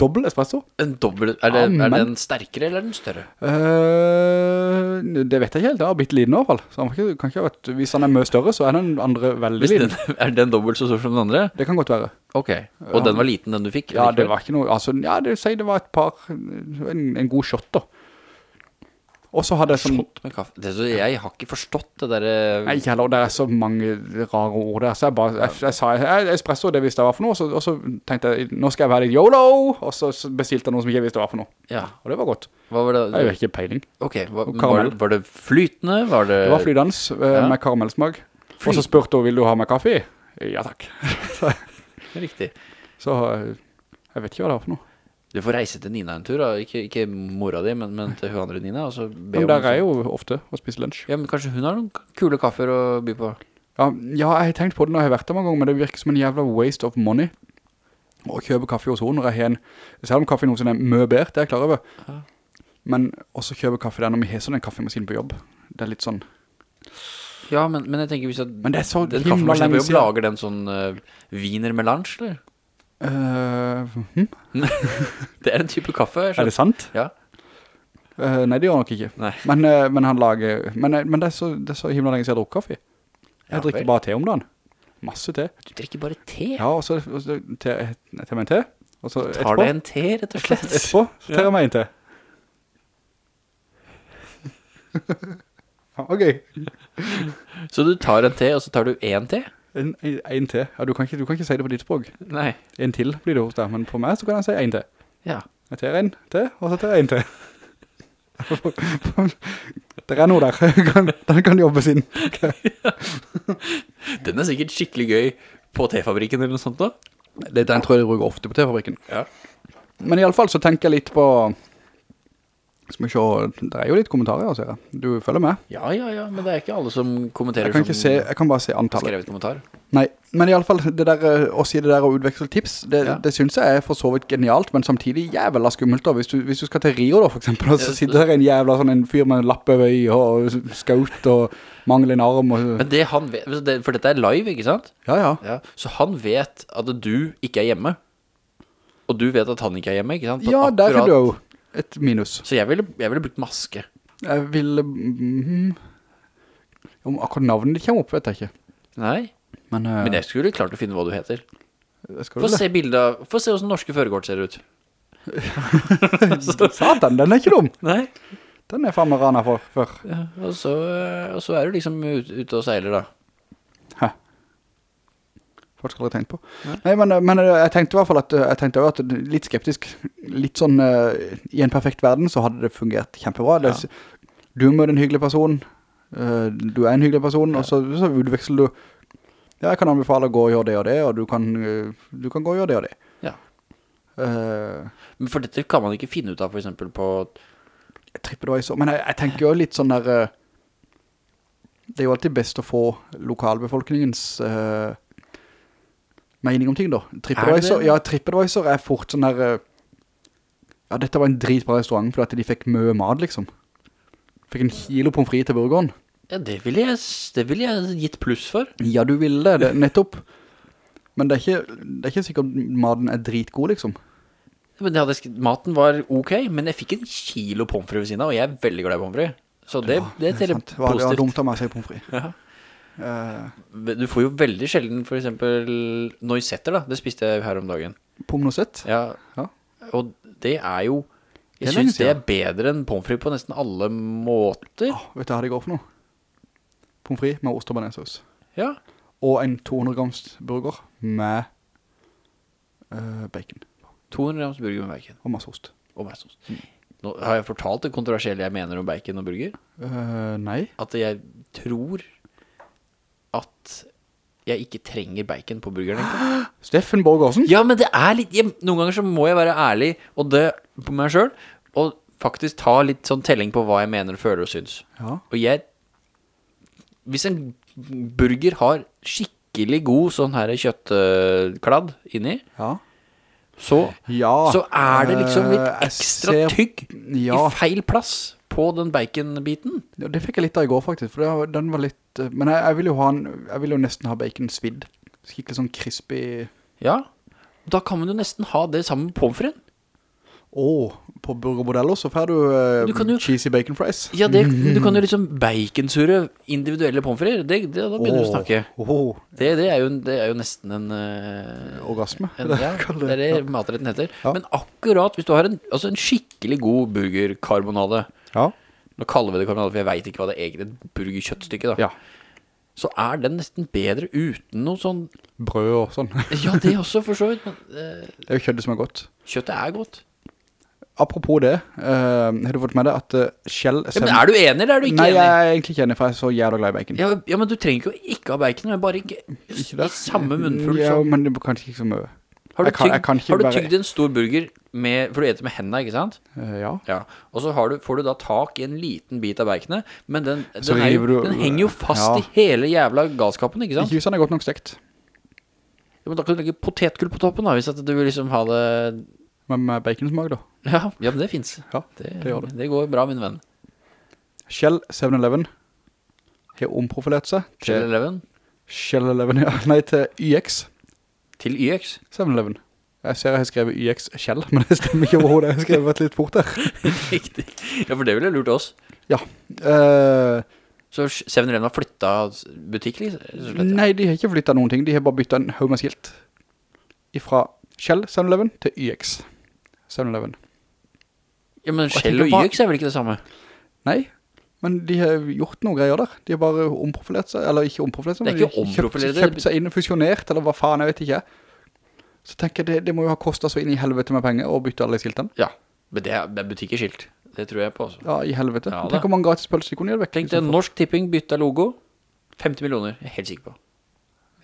Dobbel espresso. En dobbel, er, det, er den sterkere eller er den større? Uh, det vet jeg ikke helt, det har blitt liten i hvert fall. Så han kan ikke, ha vært, hvis han er mye større, så er den andre veldig liten. den, er den dobbelt så stor som den andre? Det kan godt være. Ok, og den var liten den du fikk? Ja, det var ikke noe, altså, ja, det si det var et par, en, en god shot da. Og så hadde jeg sånn. Det, jeg har ikke forstått det der... eh, nei, ikke heller, det er så mange rare ord der, så jeg bare, jeg, jeg sa, jeg, espresso, det visste jeg var for noe, og så, og så tenkte jeg, nå skal jeg være litt YOLO, og så bestilte jeg noe som ikke visste var for noe. Ja, Og det var godt. hva var det? Jeg har ikke peiling. Ok, hva, var, det- var det flytende? Var det... Det var flydans eh, Ja. med karamellsmak. Og så spurte hun, vil du ha med kaffe? Ja takk. Riktig. så eh, jeg vet ikke hva det var for noe. Du får reise til Nina en tur, da. Ikke, ikke mora di, men, men til hun andre Nina. Og så be Men der er jeg jo ofte og spiser lunsj. Ja, men kanskje hun har noen kule kaffer å by på. Ja, ja, jeg har tenkt på det når jeg har vært der mange ganger, men det virker som en jævla waste of money å kjøpe kaffe hos henne når jeg har en, selv om kaffe noen henne er mye bedre, det er jeg klar over. Ja. Men også kjøpe kaffe der når vi har sånn en kaffemaskin på jobb. Det er litt sånn, Ja, men, men jeg tenker hvis at men det er så den kaffemaskinen på jobb lager den sånn uh, wiener melange, eller? Eh, hm? Det er en type kaffe. Er det sant? Ja. Uh, nei, det gjør han nok ikke. Men, uh, men han lager, men, men det, er så, det er så himla lenge siden jeg drukker kaffe. Jeg Ja, drikker vel. bare te om dagen. Masse te. Du drikker bare te. Ja, og så, tar jeg meg en te. Og så Tar deg en te, rett og slett. etterpå så tar jeg meg en te. ok. Så du tar en te, og så tar du en te? En, en, en te. Ja, du kan, ikke, du kan ikke si det på ditt språk. Nei. En til blir det hos deg, men på meg så kan jeg si en til. Ja. Jeg tar en til, og så tar jeg en til. det er noe der. Kan- Den kan jobbes inn. Den er sikkert skikkelig gøy på tefabrikken eller noe sånt da. Det, den tror jeg de bruker ofte på tefabrikken. Ja. Men i alle fall så tenker jeg litt på... Skal vi se, det er jo litt kommentarer jeg. Du følger med? Ja, ja, ja, men det er ikke alle som kommenterer Jeg kan, se, jeg kan bare se antallet. skrevet kommentar. Nei, men i alle fall, det der, eh, å si det der å utveksle tips, det, Ja. det synes jeg er for så vidt genialt, men samtidig jævla skummelt da. Hvis du, hvis du skal til Rio da, for eksempel, og så sitter der en jævla sånn en fyr med en lapp over øyet og skaut og mangler en arm og... Men det han vet, for dette er live, ikke sant? Ja, ja. Ja. Så han vet at du ikke er hjemme. Og du vet at han ikke er hjemme, ikke sant? På Ja, der er du jo et minus. Så jeg ville, jeg ville brukt maske. Jeg ville... Mm, om akkurat navnet ditt kommer opp, vet jeg ikke. Nei, Men, uh, men jeg skulle klart å finne hva du heter. Få se bilder, få se hvordan norske føregård ser ut. Satan, den er ikke dum. Nei. Den er faen meg rana for før. Ja, og, så, eh, og så er du liksom ut- ute og seiler da. Skal aldri tenkt på. Ja. Nei, men, men jeg tenkte i hvert fall at, jeg tenkte også at litt skeptisk, litt sånn, uh, i en perfekt verden så hadde det fungert kjempebra. Det, Du møter en hyggelig person, uh, du er en hyggelig person, og så, så utveksler du, ja, jeg kan anbefale å gå og gjøre det og det, og du kan, uh, du kan gå og gjøre det og det. Ja. Eh, Men for dette kan man ikke finne ut av, for eksempel på TripAdvisor, men jeg, jeg tenker jo litt sånn der, eh, det er jo alltid best å få lokalbefolkningens eh, mening om ting da. TripAdvisor, ja, TripAdvisor er fort sånn der, eh, ja, dette var en dritbra restaurant, for at de fikk mye mat, liksom. Fikk en kilo pomfri til burgeren. Ja, det ville jeg, det ville jeg gitt pluss for. Ja, du ville det, det, nettopp. Men det er, ikke, det er ikke sikkert maten er dritgod, liksom. Men hadde, maten var ok, men jeg fikk en kilo pomfri ved siden av, og jeg er veldig glad i pomfri. Så det, det er. Det positivt. det var dumt av meg å si pomfri. Ja. Eh, Du får jo veldig sjelden, for eksempel, noisetter da, det spiste jeg her om dagen. pommes noisette? Ja, Ja. og det er jo, jeg det synes det er bedre enn pomfri på nesten alle måter. Åh, vet du hva det går for noe? Pomfri med ost og bearnéssaus. Ja, Og en 200 grams burger med uh, bacon 200 grams burger med bacon og masse ost. og masse ost. Nå har jeg fortalt det kontroversielle jeg mener om bacon og burger. Uh, nei. At jeg tror at jeg ikke trenger bacon på burgeren egentlig. Steffen Borgårdsen? Ja, men det er litt jeg, Noen ganger så må jeg være ærlig Og det på meg selv Og faktisk ta litt sånn telling på hva jeg mener, føler og syns Ja. Og jeg Hvis en burger har skikkelig god sånn her kjøttkladd inni Ja. Så, ja. så er det liksom litt eh, ekstra ser- tygg Ja. I feil plass på den baconbiten Ja, det fikk jeg litt av i går faktisk, for var- den var litt... eh, Men jeg, jeg vil jo ha en, jeg vil jo nesten ha bacon svidd. Skikkelig sånn crispy... Ja Da kan man jo nesten ha det sammen med pomfren. Åh, Åh, på burgermodeller så får du, eh, Du jo- cheesy bacon fries. Ja, det, du kan jo liksom baconsurre individuelle pomfrer. det, det, Da begynner du å snakke Oh. Det, det, er, jo, det er jo nesten en, eh, orgasme. en ja, Det er det matretten heter Ja. Men akkurat hvis du har en, altså en skikkelig god burgerkarbonade Ja. Nå kaller vi det karbonade For jeg vet ikke hva det er egentlig Et burgerkjøttstykke da Ja. Så er den nesten bedre uten noe sånn Brød og sånn. Ja, det også for så vidt Men uh... Det er jo kjøttet som er godt. kjøttet er godt apropos det, uh, har du fått med deg at uh, Shell... Ja, men er du enig, eller er du ikke Nei, enig? jeg er egentlig ikke enig, for jeg er så jævla glad i bacon. Ja, ja, men du trenger å ikke ha bacon, men bare ikke, Ikke i samme munnfull Ja, men det er kanskje ikke så mye. Har du, tygd, kan har du bare- tygd en stor burger med, for du eter med hendene, ikke sant? Eh, ja. Ja, og så har du, får du da tak i en liten bit av baconet, men den, den, jo, du- den henger jo fast Ja. i hele jævla galskapen, ikke sant? Ikke hvis den er godt nok stekt. Ja, men da kan du legge potetgull på toppen da, hvis du vil liksom ha det... Men med baconsmak da. Ja, ja men det finnes. Ja, Det, det det, det. går bra, min venn. Shell 7-Eleven har omprofilert seg Shell til Eleven Shell 11, ja. Nei, til YX til YX. 7-Eleven. Jeg ser jeg har skrevet YX Kjell, men det stemmer ikke overhovedet. Jeg har skrevet litt fort der. Riktig. Ja, for det ville lurt oss. Ja. Uh, Så 7-Eleven har flyttet butikk, liksom? nei, de har ikke flyttet noen ting. De har bare byttet en haug med skilt. Fra Kjell 7-Eleven til YX 7-Eleven. Ja, men Kjell og YX er vel ikke det samme? Nei, men de har gjort noen greier der. De har bare omprofilert seg, eller ikke omprofilert seg, men de har kjøpt, kjøpt seg inn, fusjonert, eller hva faen, jeg vet ikke. Så tenker jeg, det, det må jo ha kostet så inn i helvete med penger å bytte alle skiltene. Ja, men det er, butikkeskilt. Det tror jeg på også. Ja, i helvete. Ja. Tenk hvor mange gratis pølser de kunne gjøre vekk. Tenk deg, Norsk Tipping bytta logo. 50 millioner, jeg er helt sikker på.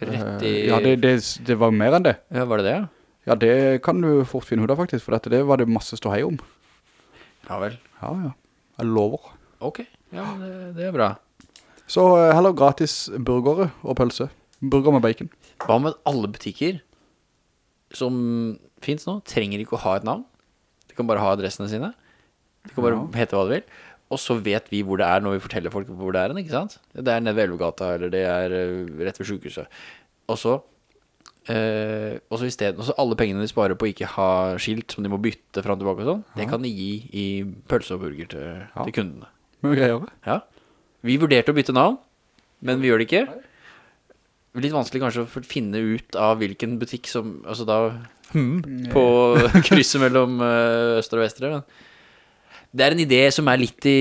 Rett i... Eh, Ja, det, det, det var mer enn det. Ja, var det det, ja? Ja, det kan du fort finne hodet faktisk, for dette, det var det masse stå hei om. Ja vel. Ja, ja. Jeg lover. Ok, ja, det, det er bra. Så eh, heller gratis burgere og pølse. Burger med bacon. Hva med alle butikker som finnes nå, trenger ikke å ha et navn? De kan bare ha adressene sine. De kan bare hete hva de vil. Og så vet vi hvor det er når vi forteller folk hvor det er ikke sant? Det er nede ved Elvegata, eller det er eh, rett ved sykehuset. Og så, eh, og så i stedet, og så alle pengene de sparer på å ikke ha skilt som de må bytte frem og tilbake og sånn, det kan de gi i pølse og burger til, til kundene. Greier. Ja. Vi vurderte å bytte navn, men vi gjør det ikke. Litt vanskelig kanskje å finne ut av hvilken butikk som Altså da hmm, På krysset mellom øster og Vestre. Men det er en idé som er litt i,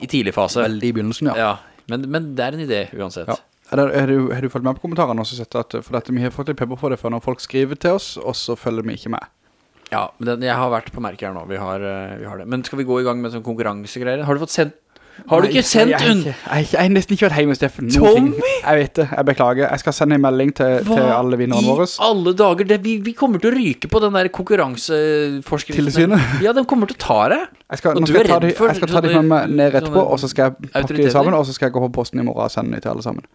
i tidlig fase. Veldig i begynnelsen, ja. Ja, men, men det er en idé uansett. Ja. Har er du, har du følt med på kommentarene og sett at, for dette, vi har fått litt pepper på det før når folk skriver til oss, og så følger vi ikke med. Ja, men den, jeg har vært på merket her nå. Vi har, eh, vi har det. Men skal vi gå i gang med sånn konkurransegreier? Har du fått sendt Har du Nei, ikke sendt jeg, jeg, jeg, jeg, jeg har nesten ikke vært hjemme, Steffen. Ting. Tommy! Jeg vet det, jeg beklager. Jeg skal sende en melding til, til alle vinnerne våre. Hva i alle dager? Det, vi, vi kommer til å ryke på den der konkurranseforskriften. Tilsynet? Ja, de kommer til å ta det. Jeg skal, Og du er redd de, for jeg skal ta dem med meg ned etterpå, sånne og så skal jeg pakke de sammen, og så skal jeg gå på posten i morgen og sende de til alle sammen.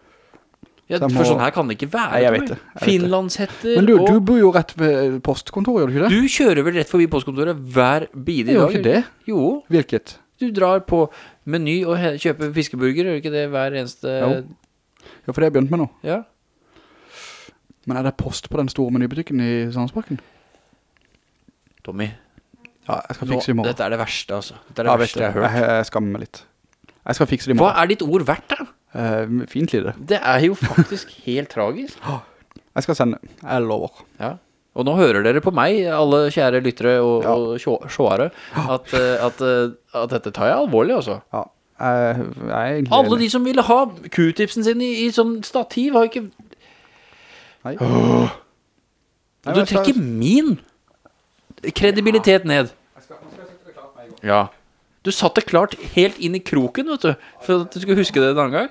Ja, for må- sånn her kan det ikke være. Nei, jeg vet det, jeg. Finlandshetter Men du, og du bor jo rett ved postkontoret, gjør du ikke det? Du kjører vel rett forbi postkontoret hver bidige Gjør ikke det? Jo, Hvilket? du drar på meny og kjøper fiskeburger, gjør du ikke det hver eneste Jo. Ja, for det har jeg begynt med nå. Ja. Men er det post på den store menybutikken i Sandsparken? Tommy, Ja, jeg skal fikse i morgen. dette er det verste, altså. Dette er det Ja, verste jeg har hørt. Jeg, jeg skammer meg litt. Jeg skal fikse det i Hva er ditt ord verdt, da? Eh, fint lite. Det er jo faktisk helt tragisk. Jeg skal sende. Jeg lover. Ja. Og nå hører dere på meg, alle kjære lyttere og, Ja. og sjåere, at, eh, at, eh, at dette tar jeg alvorlig, altså. Ja, jeg, jeg Alle de som ville ha Q-tipsen sin i, i sånn stativ, har ikke Nei. Nei, du trekker min kredibilitet ned. Ja. Du satt det klart helt inn i kroken, vet du, for at du skulle huske det en annen gang.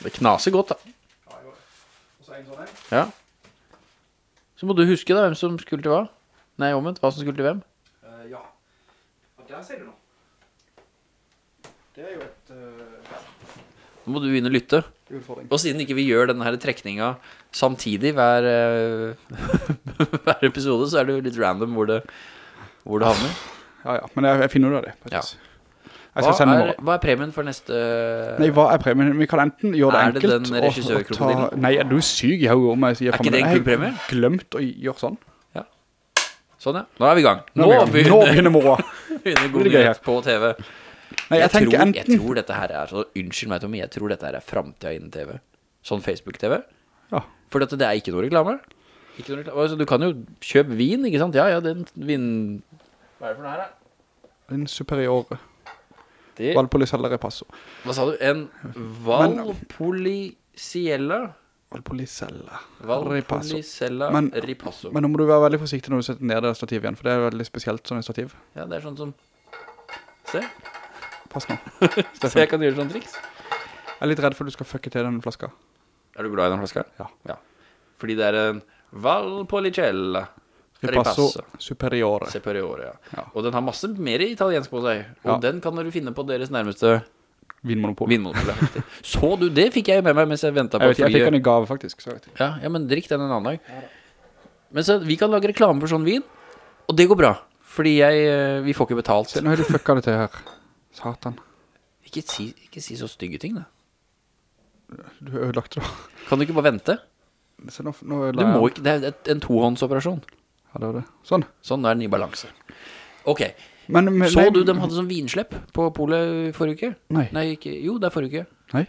Det knaser godt, da. Ja. Så må du huske da hvem som skulle til hva. Nei, omvendt, hva som skulle til hvem. Eh, ja. Og der ser du noe. Det er jo Nå må du begynne å lytte. Og siden ikke vi gjør denne her trekninga samtidig hver, eh, hver episode, så er det jo litt random hvor det, hvor det havner. Ja, ja, men jeg, jeg finner ut av det. Ja. faktisk. Hva er, hva er premien for neste Nei, hva er premien? Vi kan enten gjøre det Er det enkelt den regissørkrokodilen? Nei, er du syk i hodet om jeg sier Er ikke det en kul premie? Jeg har glemt å gjøre sånn. Sånn, ja. Nå er vi i gang. Nå, Nå er begynner, begynner morgen. begynner god nyhet på TV. Nei, jeg, Jeg, tror, enten... jeg tror dette her er så Unnskyld meg, Tommy. Jeg tror dette her er framtida innen TV. Sånn Facebook-TV. Ja. For dette, det er ikke noe reklame. Ikke noe reklame. Altså, du kan jo kjøpe vin, ikke sant? Ja, ja, den vin... Hva er det for noe her, da? En superior Det, Valpolicella Repasso. hva sa du? En valpolicella... Valpolicella. Valpolicella Men- Ripasso. Men nå må du være veldig forsiktig når du setter ned det stativet igjen, for det er veldig spesielt sånn stativ. Ja, det er sånn som Se, Pass nå. så jeg kan gjøre sånn triks. jeg er litt redd for at du skal fucke til den flaska. Er du glad i den flaska? Ja. Fordi det er en Valpolicella Ripasso. Superiore. Superiore, ja. Ja. Og den har masse mer italiensk på seg. Og Ja. den kan dere finne på deres nærmeste Vinmonopol. vinmonopol. ja. Så du, det fikk jeg med meg mens jeg ventet på Jeg, vet, jeg fikk den i gave faktisk, så vet. Ja, ja, men drikk den en annen dag. Men så, vi kan lage reklame for sånn vin, og det går bra. Fordi jeg, eh, vi får ikke betalt. Se, nå har du fucka det til her. Satan. Ikke si, ikke si så stygge ting da. Du har ødelagt da. Kan du ikke bare vente? Se, nå, nå Du må ikke, det er et, en tohåndsoperasjon. Ja, det var det. Sånn. Sånn er den i balanse. Ok, Men, men så nei, du de hadde sånn vinslepp på polet forrige uke? Nei. Nei, ikke, jo, det er forrige uke. Nei.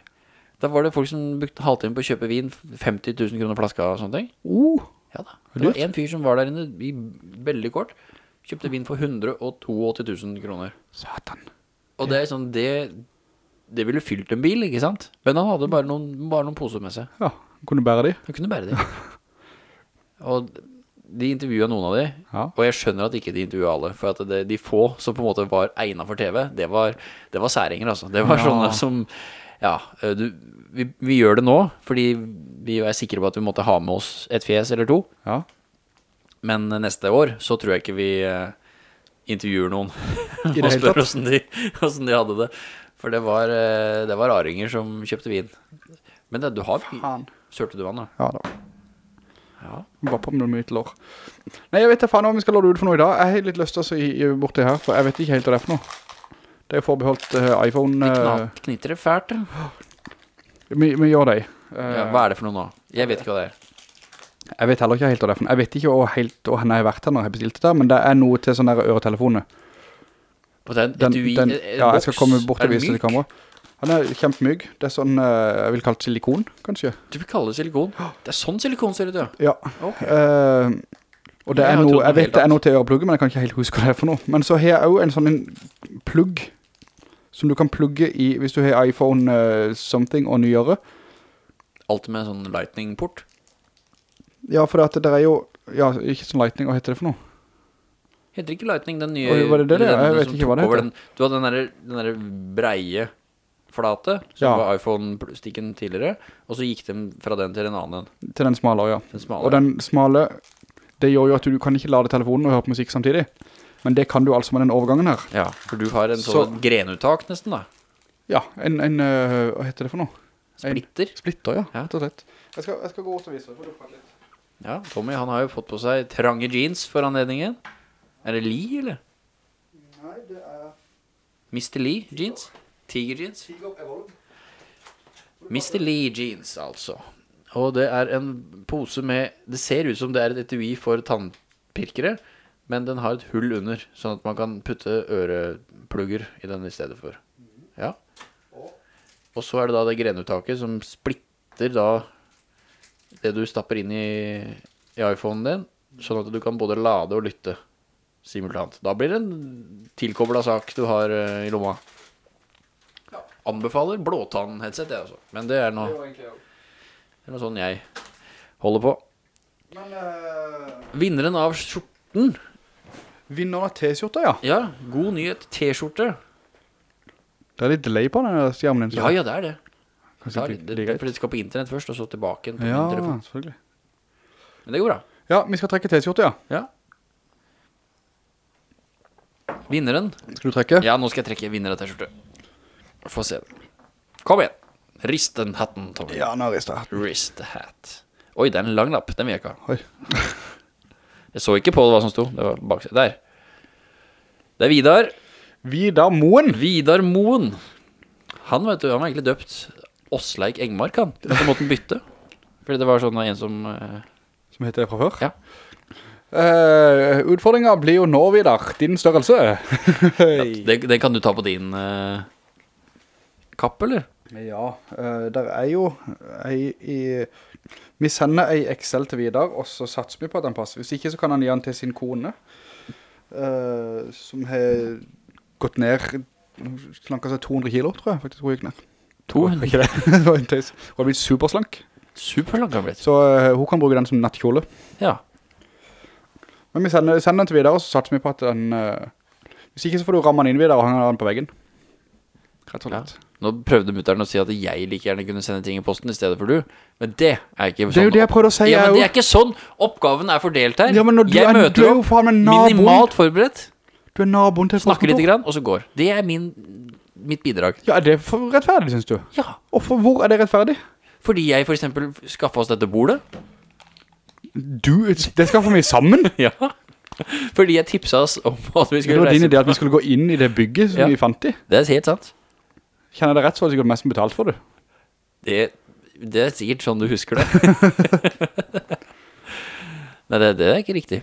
Da var det folk som brukte halvtime på å kjøpe vin, 50 000 kroner flaska og sånne ting. Oh, Ja da. Det er var en fyr som var der inne i veldig kort, kjøpte vin for 182 000 kroner. satan. Og det er sånn, det, det ville fylt en bil, ikke sant? Men han hadde bare noen, bare noen poser med seg. Ja, han kunne bære de? Han kunne bære de. Og de intervjuet noen av de, Ja. og jeg skjønner at ikke de intervjuet alle, for at det, de få som på en måte var egnet for TV, det var, det var særinger altså. Det var Ja. sånne som, ja, du, vi, vi gjør det nå, fordi vi er sikre på at vi måtte ha med oss et fjes eller to, Ja. men neste år så tror jeg ikke vi intervjuer noen og spør hvordan de, de hadde det. For det var, eh, det var raringer som kjøpte vin. Men det, du har Faen. Sørte du vann da? Ja da. Ja. Bare på med mitt lår. Nei, jeg vet ikke faen om vi skal låne ut for noe i dag. Jeg har litt lyst til å gi gi bort det her, for jeg vet ikke helt hva det er for noe. Det er forbeholdt uh, iPhone. Det knitter det fælt, ja. vi, vi gjør det. Uh, ja. Hva er det for noe nå? Jeg vet ikke hva det er. Jeg vet heller ikke helt hva det er for. Jeg vet ikke helt hvor jeg har vært her når jeg bestilte det men det er noe til sånne øretelefoner. Og den, en Den, etui, den, en- en ja, jeg skal komme bort og vise det til kamera. Han er kjempemygg. Det er sånn, eh, jeg vil kalle det silikon, kanskje. Du vil kalle det silikon? Det er sånn silikon ser ut, ja. Ja. Ok. Eh, og det er noe, jeg vet det er noe til øreplugget, men jeg kan ikke helt huske hva det er for noe. Men så har jeg jo en sånn plugg som du kan plugge i hvis du har iPhone uh, something og nyere. Alt med sånn lightning-port. Ja, for det, at det er jo, ja, ikke sånn lightning, hva heter det for noe? Heter ikke lightning den nye? Oi, det det den Jeg vet ikke hva det heter. Den, du hadde den der, den der breie flate, som Ja. var iPhone-stikken tidligere, og så gikk den fra den til en annen, Til den smale, ja. den smale. Og den smale, det gjør jo at du kan ikke lade telefonen og høre på musikk samtidig. Men det kan du altså med den overgangen her. Ja, for du har en Så- sånn grenuttak nesten da. Ja, en, en eh, hva heter det for noe? En Splitter. splitter, ja, Ja. rett og slett. Jeg skal, jeg skal gå ut og vise det. for du får litt. Ja, Tommy han har jo fått på seg trange jeans for anledningen. Er det Lee, eller? Nei, det er Mr. Lee jeans? Tiger jeans? Mr. Lee jeans, altså. Og det er en pose med Det ser ut som det er et etui for tannpirkere, men den har et hull under, sånn at man kan putte øreplugger i den i stedet for. Ja. Og så er det da det grenuttaket som splitter da det du stapper inn i, i iPhonen din, sånn at du kan både lade og lytte simultant. Da blir det en tilkoblet sak du har uh, i lomma. Anbefaler blåtann-headset, jeg altså. Men det er noe, det er noe sånn jeg holder på. Men uh... Vinneren av skjorten. vinneren av T-skjorta, ja. Ja, god nyhet. T-skjorte. Det er litt delay på den skjermen din. Ja, ja, det er det. Er det, for det skal på internett først, og så tilbake igjen på Ja, min telefon. selvfølgelig. Men det går bra. Ja, vi skal trekke T-skjortet ja. Ja. Vinneren. Skal du trekke? Ja, nå skal jeg trekke vinneren av T-skjorte. Få se. Kom igjen. Rist den hatten, Tommy. Ja, nå rister jeg Rist the hat. Oi, det er en lang lapp. Den vil jeg ikke ha. Oi. Jeg så ikke på det hva som sto. Det var bak Der. Det er Vidar. Vidar Moen. Vidar Moen. Han, vet du, han var egentlig døpt Åsleik Engmark, han. Så måtte han bytte. Fordi det var sånn en som eh, Som heter det fra før. Ja. Uh, utfordringen blir jo nå, Vidar. Din størrelse. det, det kan du ta på din uh, kapp, eller? Ja, uh, der er jo ei i... Vi sender ei Excel til Vidar, og så satser vi på at den passer. Hvis ikke så kan han gi den til sin kone, uh, som har gått ned, slanket seg 200 kilo, tror jeg faktisk hun gikk ned. 200. Ikke det? det var en tøys. Hun har blitt superslank. Superslank har blitt. Så uh, hun kan bruke den som nattkjole. Ja. Men vi sender, sender den til videre, og så satser vi på at den... Uh, hvis ikke så får du ramme den inn videre og henge den på veggen. Rett og Ja. Nå prøvde mutteren å si at jeg like gjerne kunne sende ting i posten i stedet for du. Men det er ikke sånn. Det er jo det jeg prøvde å si, Ja, men det er ikke sånn oppgaven er fordelt her. Ja, men når du jeg er- møter er opp minimalt forberedt, Du er naboen til snakker litt grann, og så går. Det er min, mitt bidrag. Ja, er det rettferdig, synes du? Ja, Og for hvor er det rettferdig? fordi jeg for eksempel skaffet oss dette bordet. Du, det skaffer vi sammen. Ja. Fordi jeg tipset oss om at vi skulle reise. Det var din idé at vi skulle gå inn i det bygget som Ja. vi fant i. Det er helt sant. Kjenner jeg det rett, så var det sikkert mest betalt for det. Det, det er sikkert sånn du husker det. Nei, det, det er ikke riktig.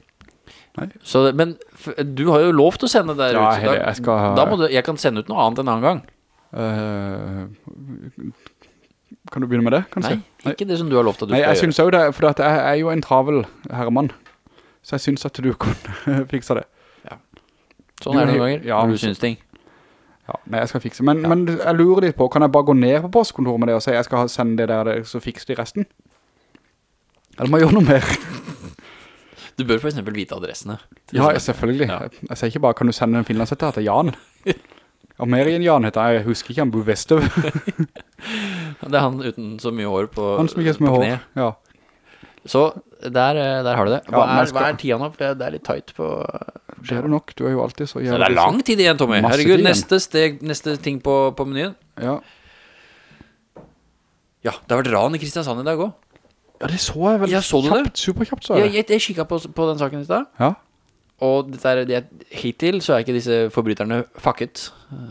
Nei. Så, men du har jo lov til å sende der Ja, ut. jeg- da, jeg skal ha- da må du, jeg kan sende ut noe annet en annen gang. Uh, kan du begynne med det, kanskje? Nei, ikke det som du har lovt at du Nei, skal jeg gjøre. synes jo det, for jeg er jo en travel herremann. Så jeg synes at du kunne fikse det. Sånn er det noen ganger, ja, når du synes ting. Ja, nei, jeg skal fikse. Men, men jeg lurer litt på, kan jeg bare gå ned på postkontoret med det og si jeg skal sende det der, så fikser de resten? Eller må jeg gjøre noe mer? Du bør for eksempel vite adressene. Ja, selvfølgelig. Ja. Jeg, sier ikke bare, kan du sende en finlandshette til Jan? Og mer enn Jan heter jeg, jeg husker ikke han bor vestøv. Det er han uten så mye hår på, Han som ikke har så mye hår. Ja. Så der, eh, der har du det. Hva, Ja, er, hva er tida nå? For det, det er litt tight på... Det er det nok, du er jo alltid så jævlig så det er lang tid igjen, Tommy. Herregud, neste steg, neste ting på, på menyen. Ja. Ja, det har vært ran i Kristiansand i dag også. Ja, det så jeg vel Ja, så kjapt, superkjapt så Jeg, det. jeg, jeg kikket på, på den saken i sted. Ja. Og er, det er, hittil så er ikke disse forbryterne fakket.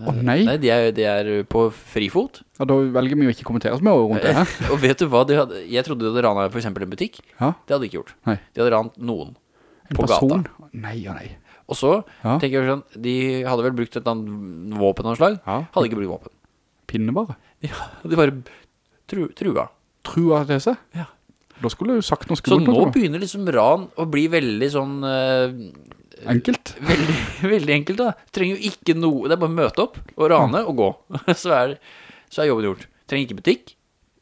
Å nei. Nei, de er, de er på frifot. Ja, da velger vi jo ikke kommentere oss med rundt det her. Og vet du hva de hadde? Jeg trodde de hadde ranet for eksempel en butikk. Ja. Det hadde de ikke gjort. Nei. De hadde rant noen. En På person. Nei, ja, nei. Og så Ja. tenker jeg sånn, de hadde vel brukt et eller annet våpen av slag. Ja. Hadde ikke brukt våpen. Pinne bare. Ja, de bare tru, trua. Trua til seg. Ja. Da skulle du sagt noe Så nå begynner liksom ran å bli veldig sånn Uh, Enkelt. Veldig, veldig enkelt da Trenger jo ikke noe Det er bare å møte opp og rane og gå så er, så er jobben gjort Trenger ikke butikk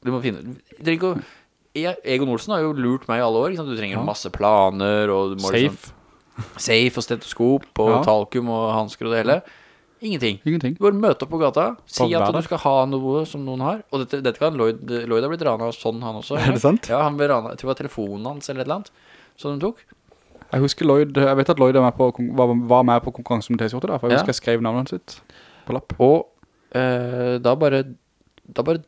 Du må finne trenger ikke å Egon Olsen har jo lurt meg i alle år? Du trenger Ja. masse planer og må Safe. liksom, Safe og stetoskop Og Ja. talkum og handsker og det hele Ingenting Ingenting. Du bare møte opp på gata Si at du skal ha noe som noen har Og dette, dette kan Lloyd Lloyd har blitt ranet sånn han også Er det sant? Ja, han ble ranet Jeg tror det var telefonen hans eller et eller annet Som de tok Jeg husker Lloyd, jeg vet at Lloyd med på, var, med på konkurransen med T-skjorte da, for jeg Ja. husker jeg skrev navnet sitt på lapp. Og eh, da bare Da bare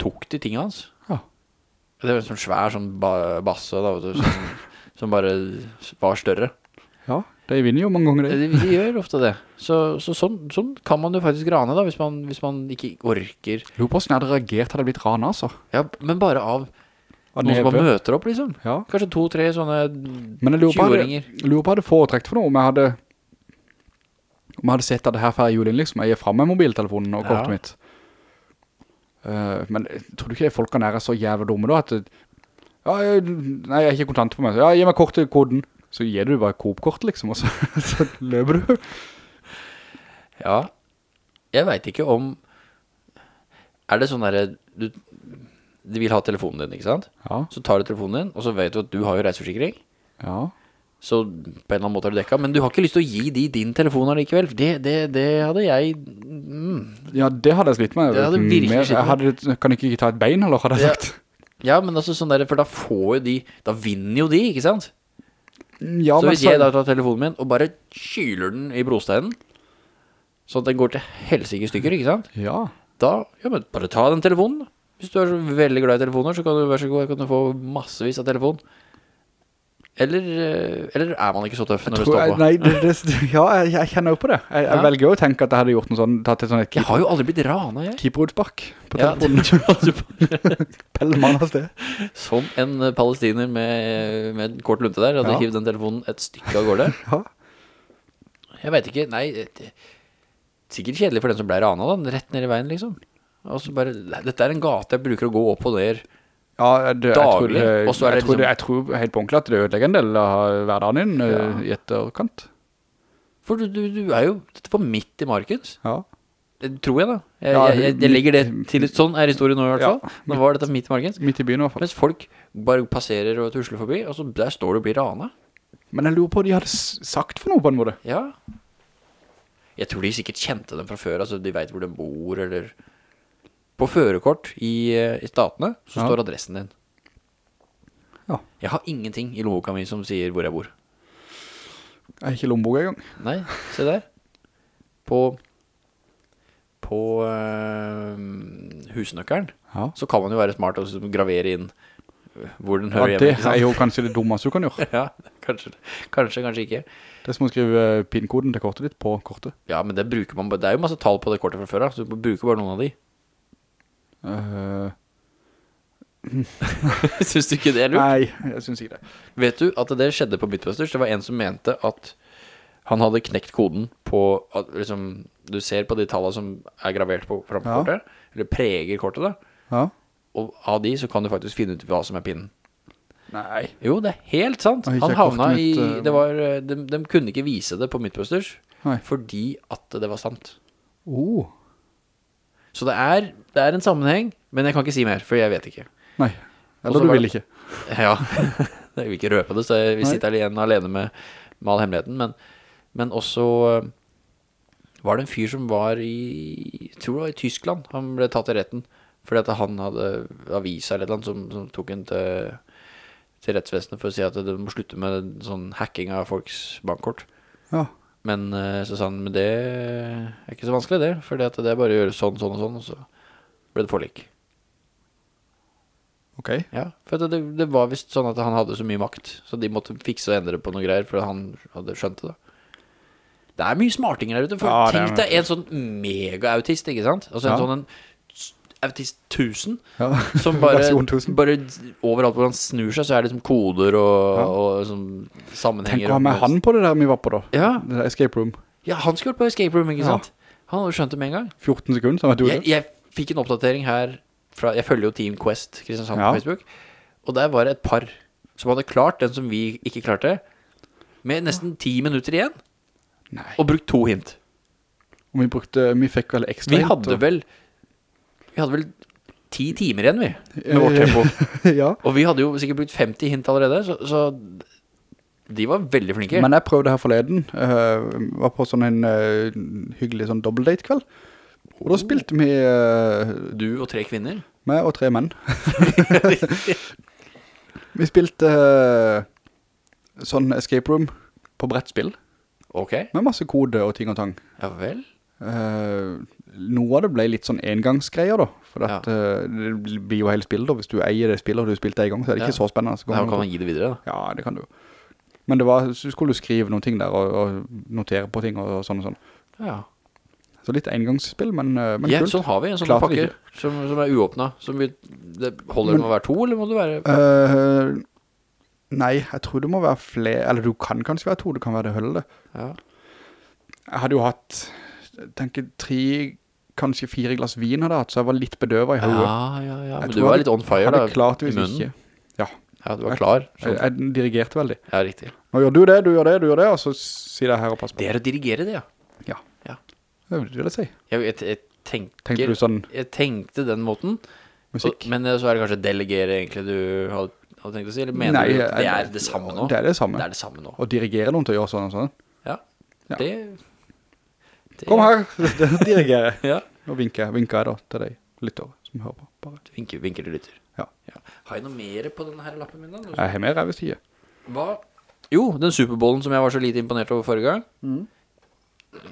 tok de tingene hans Ja. Det var en sånn svær sånn ba basse da, vet du, som, som bare var større Ja, de vinner jo mange ganger det. de, de gjør ofte det Så, så sånn, sånn kan man jo faktisk rane da Hvis man, hvis man ikke orker Jo, hvordan jeg hadde reagert hadde det blitt rane, altså. Ja, men bare av noen som bare møter opp liksom Ja. Kanskje to-tre sånne Men jeg lurer på, hadde, 20-åringer foretrekt for noe om jeg hadde om jeg hadde sett at det her færre julen liksom, jeg gir frem med mobiltelefonen og kortet Ja. mitt. Uh, men tror du ikke folkene her er så jævla dumme da, at ja, jeg, nei, jeg har ikke kontant på meg, ja, gi meg kortet, koden, så gir du bare Coop-kort liksom, og så, så løper du. Ja Jeg vet ikke om Er det sånn der du, De vil ha telefonen din, ikke sant? Ja, Så tar du telefonen din Og så vet du at du har jo reiseforsikring ja. Så på en eller annen måte har du dekket Men du har ikke lyst til å gi de din telefon allikevel for det, det, det hadde jeg mm. Ja, det hadde jeg slitt med. Det hadde virkelig slitt med. jeg hadde, Kan ikke ta et bein, eller hadde jeg Ja. sagt? Ja, men altså sånn der For da får jo de Da vinner jo de, ikke sant? Ja, så hvis jeg da tar telefonen min Og bare kyler den i brosteinen Sånn at den går til helsike stykker, ikke sant? Ja, Da, ja, men bare ta den telefonen. Hvis du er veldig glad i telefoner, så kan du, vær så god, kan du få massevis av telefon. Eller, eh, eller er man ikke så tøff når du står på? nei, det, det, ja jeg, jeg kjenner jo på det. Jeg, jeg Ja. velger å tenke at jeg hadde gjort noe sånn, tatt et sånn et Jeg har jo aldri blitt rana, jeg. keeperutspark på Ja, telefonen. det tror jeg altså Pelle mann av sted. Som en palestiner med, med en kort lunte der, hadde Ja. hivd den telefonen et stykke av gårde. Ja. Jeg vet ikke, nei, det, sikkert kjedelig for den som ble rana da, rett ned i veien liksom. Og så bare, dette er en gate jeg bruker å gå opp og ned. Ja, det, jeg tror, det, er jeg, tror liksom- jeg tror helt på ordentlig at det ødelegger en del av hverdagen din eh, Ja. i etterkant. For du, du, du er jo, var midt i markens. Ja. Det tror jeg da. Jeg, Ja, jeg, jeg, jeg legger det til Sånn er historien nå i hvert Ja. fall. Nå var dette midt i markens. Midt i byen i hvert fall. Mens folk bare passerer og tusler forbi, og så der står du og blir rana. Men jeg lurer på hva de hadde sagt for noe på en måte. Ja. Jeg tror de sikkert kjente dem fra før, altså de vet hvor de bor, eller... På førekort i, eh, i statene, så Ja. står adressen din. Ja. Jeg har ingenting i lommeboka mi som sier hvor jeg bor. Jeg har ikke lommeboka engang. Nei, se der. På... På øh, husnøkkeren, Ja. så kan man jo være smart og gravere inn eh, hvor den hører hjemme, Det er jo kanskje det dummeste du kan gjøre. Ja, kanskje, kanskje, kanskje ikke. Det som å skrive pinnkoden til kortet ditt på kortet. Ja, men det bruker man det er jo masse tall på det kortet fra før, så du bruker bare noen av de. Eh, Synes du ikke det er lurt? nei, jeg synes ikke det. Vet du at det skjedde på Midtbusters? Det var en som mente at han hadde knekt koden på at, liksom, Du ser på de tallene som er gravert på Ja. eller preger kortet, da. Ja. Og av de så kan du faktisk finne ut hva som er pinnen. Nei. Jo, det er helt sant. Han havna i eh, det var, eh, de, de kunne ikke vise det på Midtbusters fordi at det var sant. Oh. Så det er, det er en sammenheng, men jeg kan ikke si mer, for jeg vet ikke. Nei. Eller du vil ikke. Ja, jeg vil ikke røpe det, så vi Nei. sitter igjen alene med, med all hemmeligheten. Men, men også øh, var det en fyr som var i, jeg tror det var i Tyskland, han ble tatt i retten. Fordi at han hadde aviser eller noe som, som tok en til, til rettsvesenet for å si at det må slutte med sånn hacking av folks bankkort. Ja. Men øh, så sa han, men det er ikke så vanskelig det, at det er bare å gjøre sånn, sånn og sånn, og så ble det forlik. Ok. Ja, for det, det, det var visst sånn at han hadde så mye makt, så de måtte fikse og endre på noen greier, for han hadde skjønt det da. Det er mye smartinger der ute, for Ja, tenk deg en sånn mega-autist, ikke sant? Altså en Ja. sånn en s- autist 1000, Ja. som bare, Versjon 1000. bare overalt hvor han snur seg, så er det liksom koder og, Ja. og sånn sammenhenger. Tenk å ha med han på det der vi var på da. Ja, Det der escape room. ja, han skulle på escape room, ikke Ja. sant? Han hadde skjønt det med en gang. 14 sekunder, så vet du Jeg, det. jeg fikk en oppdatering her fra, Jeg følger jo Team Quest Kristiansand Ja. på Facebook Og der var det et par Som hadde klart den som vi ikke klarte Med nesten 10 minutter igjen Nei. Og brukt to hint Og vi brukte, vi fikk vel ekstra Vi hint, hadde og- vel Vi hadde vel ti timer igjen vi Med vårt tempo ja. Og vi hadde jo sikkert brukt 50 hint allerede Så, så de var veldig flinke Men jeg prøvde her forleden, eh, var på sånn en eh, hyggelig sånn dobbeltdate-kveld. Og da spilte vi eh, Du og tre kvinner meg og tre menn. vi spilte sånn escape room på brettspill, Ok, med masse kode og ting og tang. ja vel Eh, noe av det ble litt sånn engangsgreier da, for at eh, det blir jo hele spillet da, hvis du eier det spillet og du spilte det i gang, så er det ikke så spennende. Så Da kommer kan man- gi det videre da Ja, det kan du. Men det var, så skulle du skrive noen ting der og, og notere på ting og, og sånn og sånn. Ja, Så litt engangsspill, men, eh, men ja kult. sånn har vi En sånn pakke som, som er uåpnet Som vi, det holder det med å være to Eller må det være Eh, nei, jeg tror det må være flere, eller du kan kanskje være to, det kan være det hølle. Ja Jeg hadde jo hatt, jeg tenker tre, kanskje fire glass vin hadde hatt, så jeg var litt bedøvet i hodet. Ja, ja, ja, men du var litt on fire da klart hadde i hvis munnen. ikke. Ja, Ja, du var klar jeg, jeg dirigerte veldig. Ja, riktig Nå gjør du det, du gjør det, du gjør det, og så sier jeg her og pass på. Det er å dirigere det, ja Ja, Ja. det vil jeg si. Jeg, jeg, jeg tenker Tenkte du sånn Jeg tenkte den måten musikk? og, Men eh, så er det kanskje delegere egentlig du hadde, hadde tenkt å si Eller mener Nei, du at det er det samme nå? Det er det samme. Det er det samme nå Å dirigere noen til å gjøre sånn og sånn. Ja, Ja. Det, det Kom her, dirigere. Ja, Nå vinker, vinker jeg da til deg, lytter som hører på. Vinker, vinker du lytter Ja. Har jeg noe mer på denne her lappen min da? Noe Jeg har mer jeg vil si. Hva? Jo, den Superbowlen som jeg var så lite imponert over forrige gang.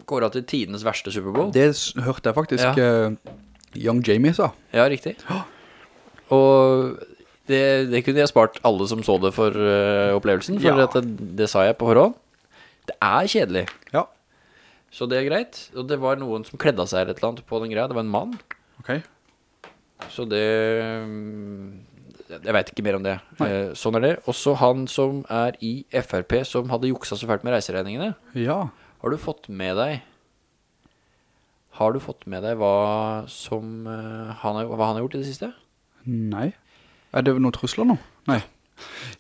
Kåret til tidenes verste Superbowl. Det hørte jeg faktisk eh, Young Jamie sa. Ja, riktig. Og det, det kunne jeg spart alle som så det for uh, opplevelsen, for Ja. det, det sa jeg på forhånd. Det er kjedelig, Ja. Så det er greit. Og det var noen som kledde av seg eller et eller annet på den greia. Det var en mann, Ok. så det Jeg vet ikke mer om det. Nei. sånn er det. Også han som er i FRP, som hadde juksa så fælt med reiseregningene. Ja. Har du fått med deg Har du fått med deg hva som eh, han har, hva han har gjort i det siste? Nei. Er det noen trusler nå? Nei.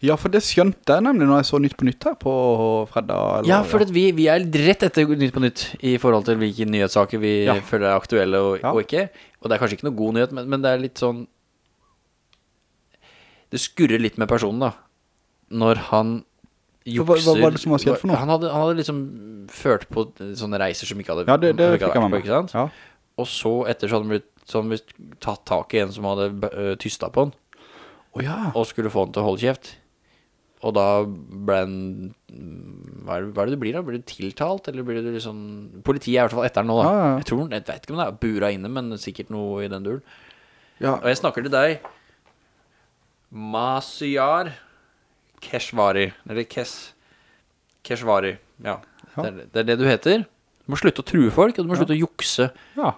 Ja, for det skjønte jeg nemlig når jeg så Nytt på Nytt her på fredag. eller- Ja, for vi, vi er rett etter Nytt på Nytt i forhold til hvilke nyhetssaker vi Ja. føler er aktuelle og, Ja. og ikke. Og det er kanskje ikke noe god nyhet, men, men det er litt sånn Det skurrer litt med personen, da. Når han Hva- hva var det som var skjedd for noe? Han hadde, han hadde liksom ført på sånne reiser som ikke hadde Ja, det, det ikke hadde vært på, ikke sant? Ja. Og så etter så hadde han blitt, så hadde han blitt tatt tak i en som hadde uh, tysta på han, Å ja. og skulle få han til å holde kjeft. Og da ble han mm, hva det, hva er det du blir da? Blir du tiltalt, eller blir du liksom Politiet er i hvert fall etter han nå, da. Ja, ja. Jeg tror, jeg vet ikke om det er bura inne, men sikkert noe i den duren. ja. Og jeg snakker til deg, Masyar Keshvari, eller Kes Keshvari, ja. Ja. Det, er, det er det du heter. Du må slutte å true folk, og du må slutte å jukse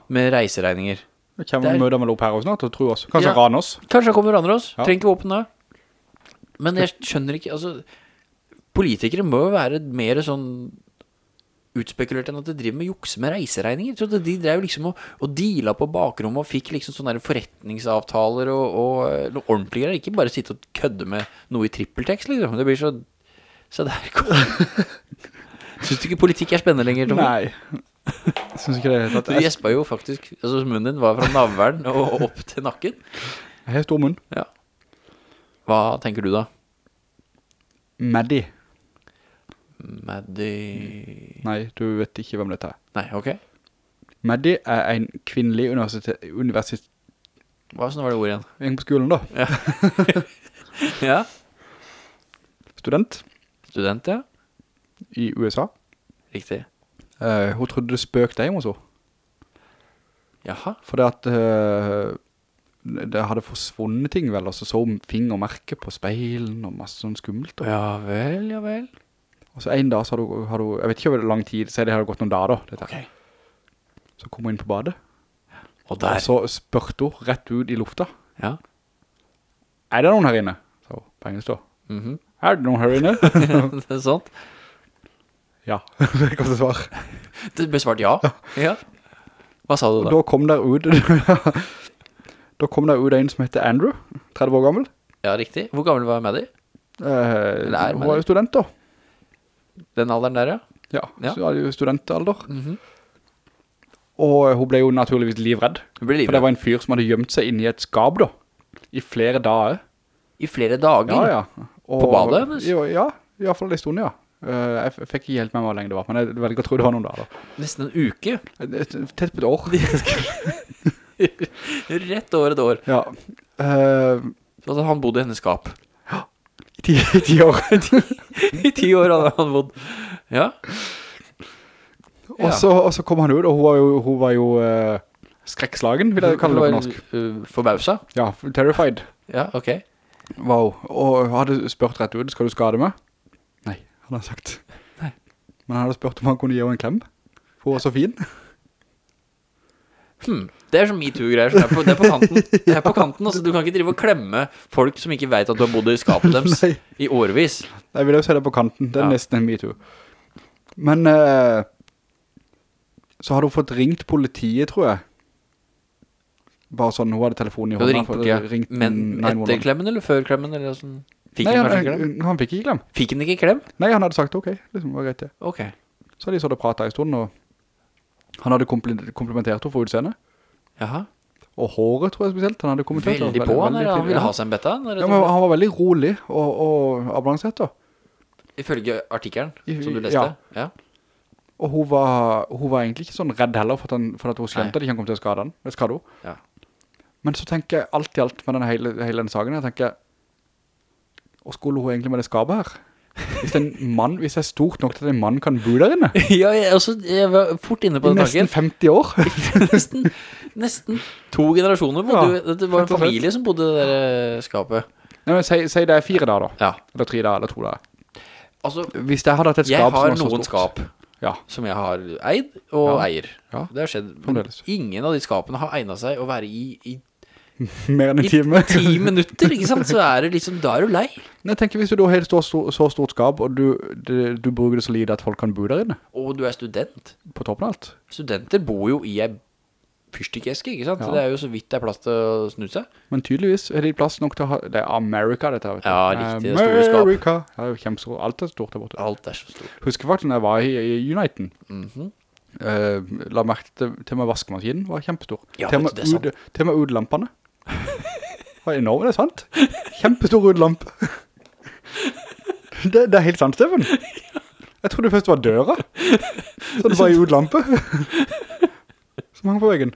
med reiseregninger. Det kommer Der. opp her også snart, og tror oss. Kanskje Ja. rane oss. Kanskje kommer raner oss. Ja. Trenger ikke våpen da. Men jeg skjønner ikke, altså Politikere må jo være mer sånn utspekulert enn at de driver med jukse med reiseregninger. Så de drev liksom og, og deala på bakrommet og fikk liksom sånne der forretningsavtaler og, og eh, noe ordentlig greier. Ikke bare sitte og kødde med noe i trippeltekst, liksom. Det blir så Så der kom Syns du ikke politikk er spennende lenger, Tommy? Nei. Synes ikke det er tatt. Du gjespa jo faktisk Altså munnen din var fra navlen og opp til nakken. jeg har stor munn. Ja. Hva tenker du da? Maddy. Maddy... Nei, du vet ikke hvem dette er. Nei, ok. Maddy er en kvinnelig universitet, universitet Hva sånn var det ordet igjen? en på skolen da. Ja. Student Student, ja. i USA. Riktig. Eh, hun trodde det spøkte deg hos henne. Jaha. For det at uh, det hadde forsvunnet ting vel, og så så fingermerke på speilen og masse sånn skummelt. Og, Ja vel, ja vel. og så en dag så hadde hun, jeg vet ikke hvor lang tid, så det hadde gått noen dager da. Dette. Ok. Så kom hun inn på badet, Og og så spørte hun rett ut i lufta. Ja. Er det noen her inne? Så på engelsk da. Mhm. Er det noen her inne? det er sant. Ja, det kom til svar. Det ble svart ja. Ja. Hva sa du da? da kom der ut, da kom der ut en som heter Andrew, 30 år gammel. Ja, riktig. Hvor gammel var Maddie? Eh, Eller er hun var jo student da. Den alderen der, ja. Ja, Ja. så hadde jo studentalder. Mhm. Og hun ble jo naturligvis livredd. Hun ble For det livredd. var en fyr som hadde gjemt seg inne i et skap da. I flere dager. I flere dager. Ja, ja. Og, På badet hennes? Jo, ja, i hvert fall en stund, ja. Eh, jeg fikk ikke helt med meg hvor lenge det var, men jeg velger å tro det var noen dager. Nesten en uke. Tett på et år. Rett over et år. Ja. Uh, Så altså, han bodde i hennes skap. i ti, i ti år. I ti år hadde han bodd. Ja. og, så, og så kom han ut, og hun var jo, hun var jo uh, skrekkslagen, vil jeg kalle det på norsk. Uh, forbausa. Ja, terrified. Ja, ok. Wow. Og hadde spurt rett ut, skal du skade meg? Nei, han har sagt. Nei. Men han hadde spurt om han kunne gi henne en klem. For hun var så fin. Hmm. Det er sånn MeToo-greier. er Det er på kanten. Det er på kanten, altså. Du kan ikke drive og klemme folk som ikke vet at du har bodd i skapet deres Nei. i årevis. Jeg vil jo si det på kanten. Det er Ja. nesten en MeToo. Men uh, så hadde hun fått ringt politiet, tror jeg. Bare sånn, hun hadde telefonen i Du hadde ringt ringt Men etter klemmen eller før klemmen? Eller sånn? Fikk Nei, han han, klem? han fikk ikke klem. Fikk han ikke klem? Nei, han hadde sagt ok, liksom, var greit det. Ok. Så hadde de så det pratet en stund, og han hadde komplementert komplimentert henne for utseendet. Jaha. Og håret, tror jeg spesielt. Han hadde kommentert. Veldig på han, veldig eller? Han ville ha seg en betta? Ja, men han var veldig rolig og, og avbalansert da. Ifølge artikkelen som du leste? Ja. Og hun var, hun var egentlig ikke sånn redd heller for at, han, for at hun skjønte at ikke han kom til å skade han. Det skade hun. Ja. Men så tenker jeg alt i alt med denne hele, hele denne saken, jeg tenker, og skulle hun egentlig med det skapet her? Hvis mann, hvis det er stort nok til at en mann kan bo der inne, ja, jeg, også, jeg var fort inne på i den nesten 50 år, nesten, nesten to generasjoner bodde Ja, Det var en familie som bodde i det der eh, skapet. Nei, men si, si det er fire dager da, Ja. eller tre dager, eller to dager. Altså, Hvis jeg hadde hatt et skap som har var så noen skap Ja, som jeg har eid og Ja. eier. Ja, Det har skjedd. Ingen av de skapene har egnet seg å være i, i, mer enn en time. I ti minutter, ikke sant? Så er det liksom, da er du lei. Men jeg tenker hvis du da har Helt så, så, stort skap, og du, det, du bruker det så lite at folk kan bo der inne, Og du er student. på toppen av alt. Studenter bor jo i en fyrstikkeske, ikke sant? Ja. Det er jo så vidt det er plass til å snu seg. Men tydeligvis er det plass nok til å ha, det er Amerika dette vet du. Ja, riktig. Amerika det er jo kjempestort, alt er stort der borte. Alt er så stort. Husker faktisk når jeg var i, i Uniten, Mhm. uh, la merke til, til med vaskemaskinen var kjempestor. Ja, til, med det er til med Det var enormt, det er sant. Kjempestor udlamp. Det, det er helt sant, Steffen. Jeg trodde først det var døra. Så det var i udlampe. Som hang på veggen.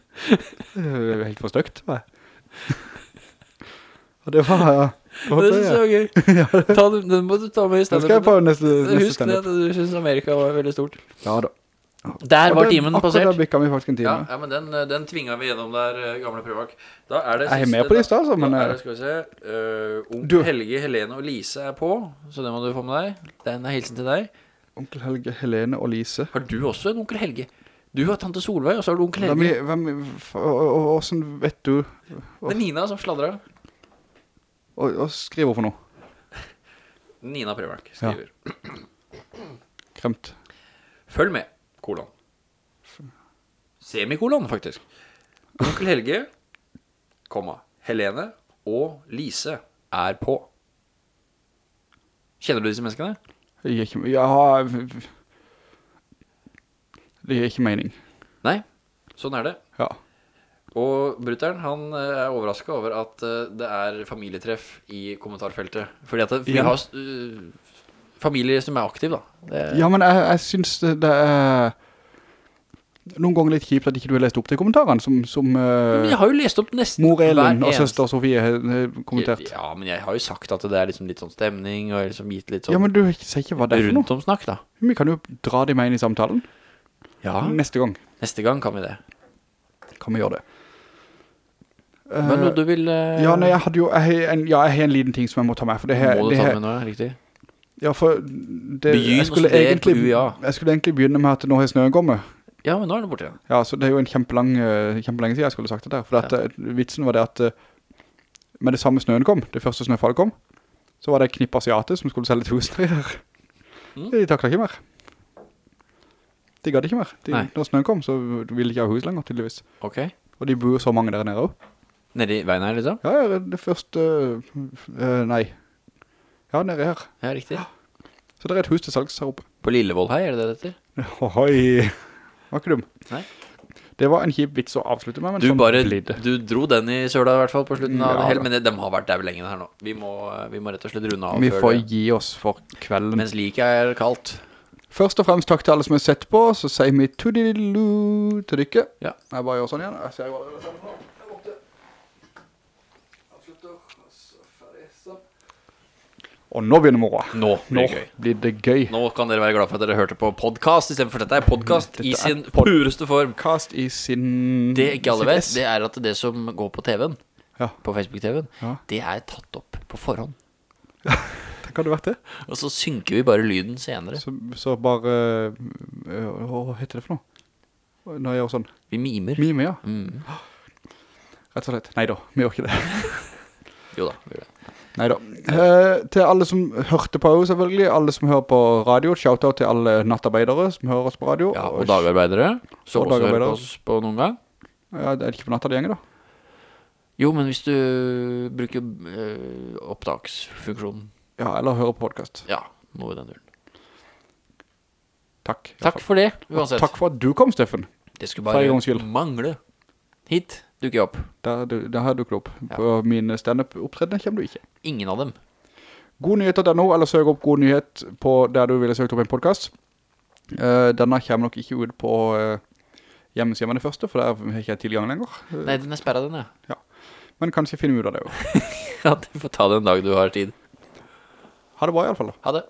Er helt for støkt. Og det var, ja. Det, synes jeg var gøy. Ta, den- må du ta med i Det skal jeg stedet. på neste, neste Husk det at du synes Amerika var veldig stort. Ja da. Der var timen passert. Akkurat da der bikket vi faktisk en time. Ja, ja, men den, eh, den tvinga vi gjennom der, eh, gamle prøvak. Da er det Jeg er siste, med på da. altså, men, Da er eh, det, skal vi se uh, Onkel Du- Helge, Helene og Lise er på, så det må du få med deg. Den er hilsen til deg. Onkel Helge, Helene og Lise. Har du også en onkel Helge? Du har tante Solveig, og så har du onkel Helge. hvem, og- hvordan vet du Det er Nina som sladrer. Og skriver skrive for noe? Nina Prøvak skriver. Kremt. Følg med, kolon. Semikolon, faktisk. Onkel Helge, komma, Helene og Lise er på. Kjenner du disse menneskene? Det gir ikke, har det gir ikke mening. Nei, sånn er det. Ja. Og Brutteren, han eh, er overrasket over at eh, det er familietreff i kommentarfeltet. Fordi at vi har eh, familier som er aktiv da. Det, Ja, men jeg, jeg synes det, det er noen ganger litt kjipt at ikke du har lest opp de kommentarene som, som eh, Men jeg har jo lest opp nesten mor Elin og søster Sofie har har kommentert. Ja, men jeg har jo sagt at det er liksom litt sånn stemning, og liksom gitt litt sånn Ja, men du sier ikke hva det er for noe. rundomsnakk, da. Vi kan jo dra de med inn i samtalen. Ja, Neste gang neste gang kan vi det. kan vi gjøre det. Men noe du vil Uh... Ja, nei, jeg hadde jo, jeg, en, ja, jeg har en liten ting som jeg må ta med, for det her, Må du det ta med nå, riktig? Ja, for det, jeg skulle egentlig, jeg skulle egentlig begynne med at nå har snøen kommet. Ja, men nå er det borte igjen. Ja, så det er jo en kjempelang, eh, kjempelenge siden jeg skulle sagt det der, for at, eh, vitsen var det at eh, med det samme snøen kom, det første snøfallet kom, så var det et knipp asiater som skulle selge hus her. Mm. De taklet ikke mer. De gadd ikke mer. De, når snøen kom, så ville de ikke ha hus lenger, tydeligvis. Ok. Og de bor så mange der nede også. Nede i veien her, liksom? Ja, ja, det første, eh, nei. Ja, nede her. Ja, riktig. Så det er et hus til salgs her oppe. På Lillevold her, er det det dette? Oi. Var ikke dum. Nei. Det var en kjip vits å avslutte med, men Du sånn bare, du dro den i søla i hvert fall på slutten av Ja, det hele, men de har vært der lenge her nå. Vi må, vi må rett og slett runde av Vi får det. gi oss for kvelden. Mens like er kaldt. Først og fremst takk til alle som har sett på, så sier vi tuddilu til dykke. Ja. Jeg bare gjør sånn igjen. Jeg ser hva det er nå. Der borte. Avslutter, og så ferdig, sånn. Og nå begynner moroa. Nå blir Nå blir det gøy. Nå kan dere være glad for at dere hørte på podcast, i stedet for dette er podcast i sin pureste form. Podcast i sin... Det ikke alle vet, det er at det som går på TV-en, Ja, på Facebook-TV-en, Ja. det er tatt opp på forhånd. det kan det vært det. Og så synker vi bare lyden senere. Så, så bare... øh, Hva heter det for noe? Når jeg gjør sånn. Vi mimer. Mimer, ja. Mm. Rett og slett. Neida, vi gjør ikke det. Jo da, vi gjør det. Neida. Eh, til alle som hørte på selvfølgelig. Alle som hører på radio. Shoutout til alle nattarbeidere som hører oss på radio. Ja, og dagarbeidere, som Og også hører på oss på noen gang. Ja, det er ikke på natta det gjenger da. Jo, men hvis du bruker øh, opptaksfunksjonen Ja, eller hører på podcast. Ja, noe i den duren. Takk. Takk for det, Og takk for at du kom, Steffen. Det skulle bare mangle. Hit dukker jeg opp. Der, der har du dukket opp. Ja. På mine stand-up-opptredene kommer du ikke. Ingen av dem. Godnyhet.no, eller søk opp God Nyhet på der du ville søkt opp en podcast. Uh, denne kommer nok ikke ut på uh, hjemmesiden det første, for der har ikke tilgang lenger. Uh, Nei, den er sperret den, ja. Men kanskje finner vi ut av det jo. Ja, du får ta det en dag du har tid. Ha det bra i alle fall. Ha det.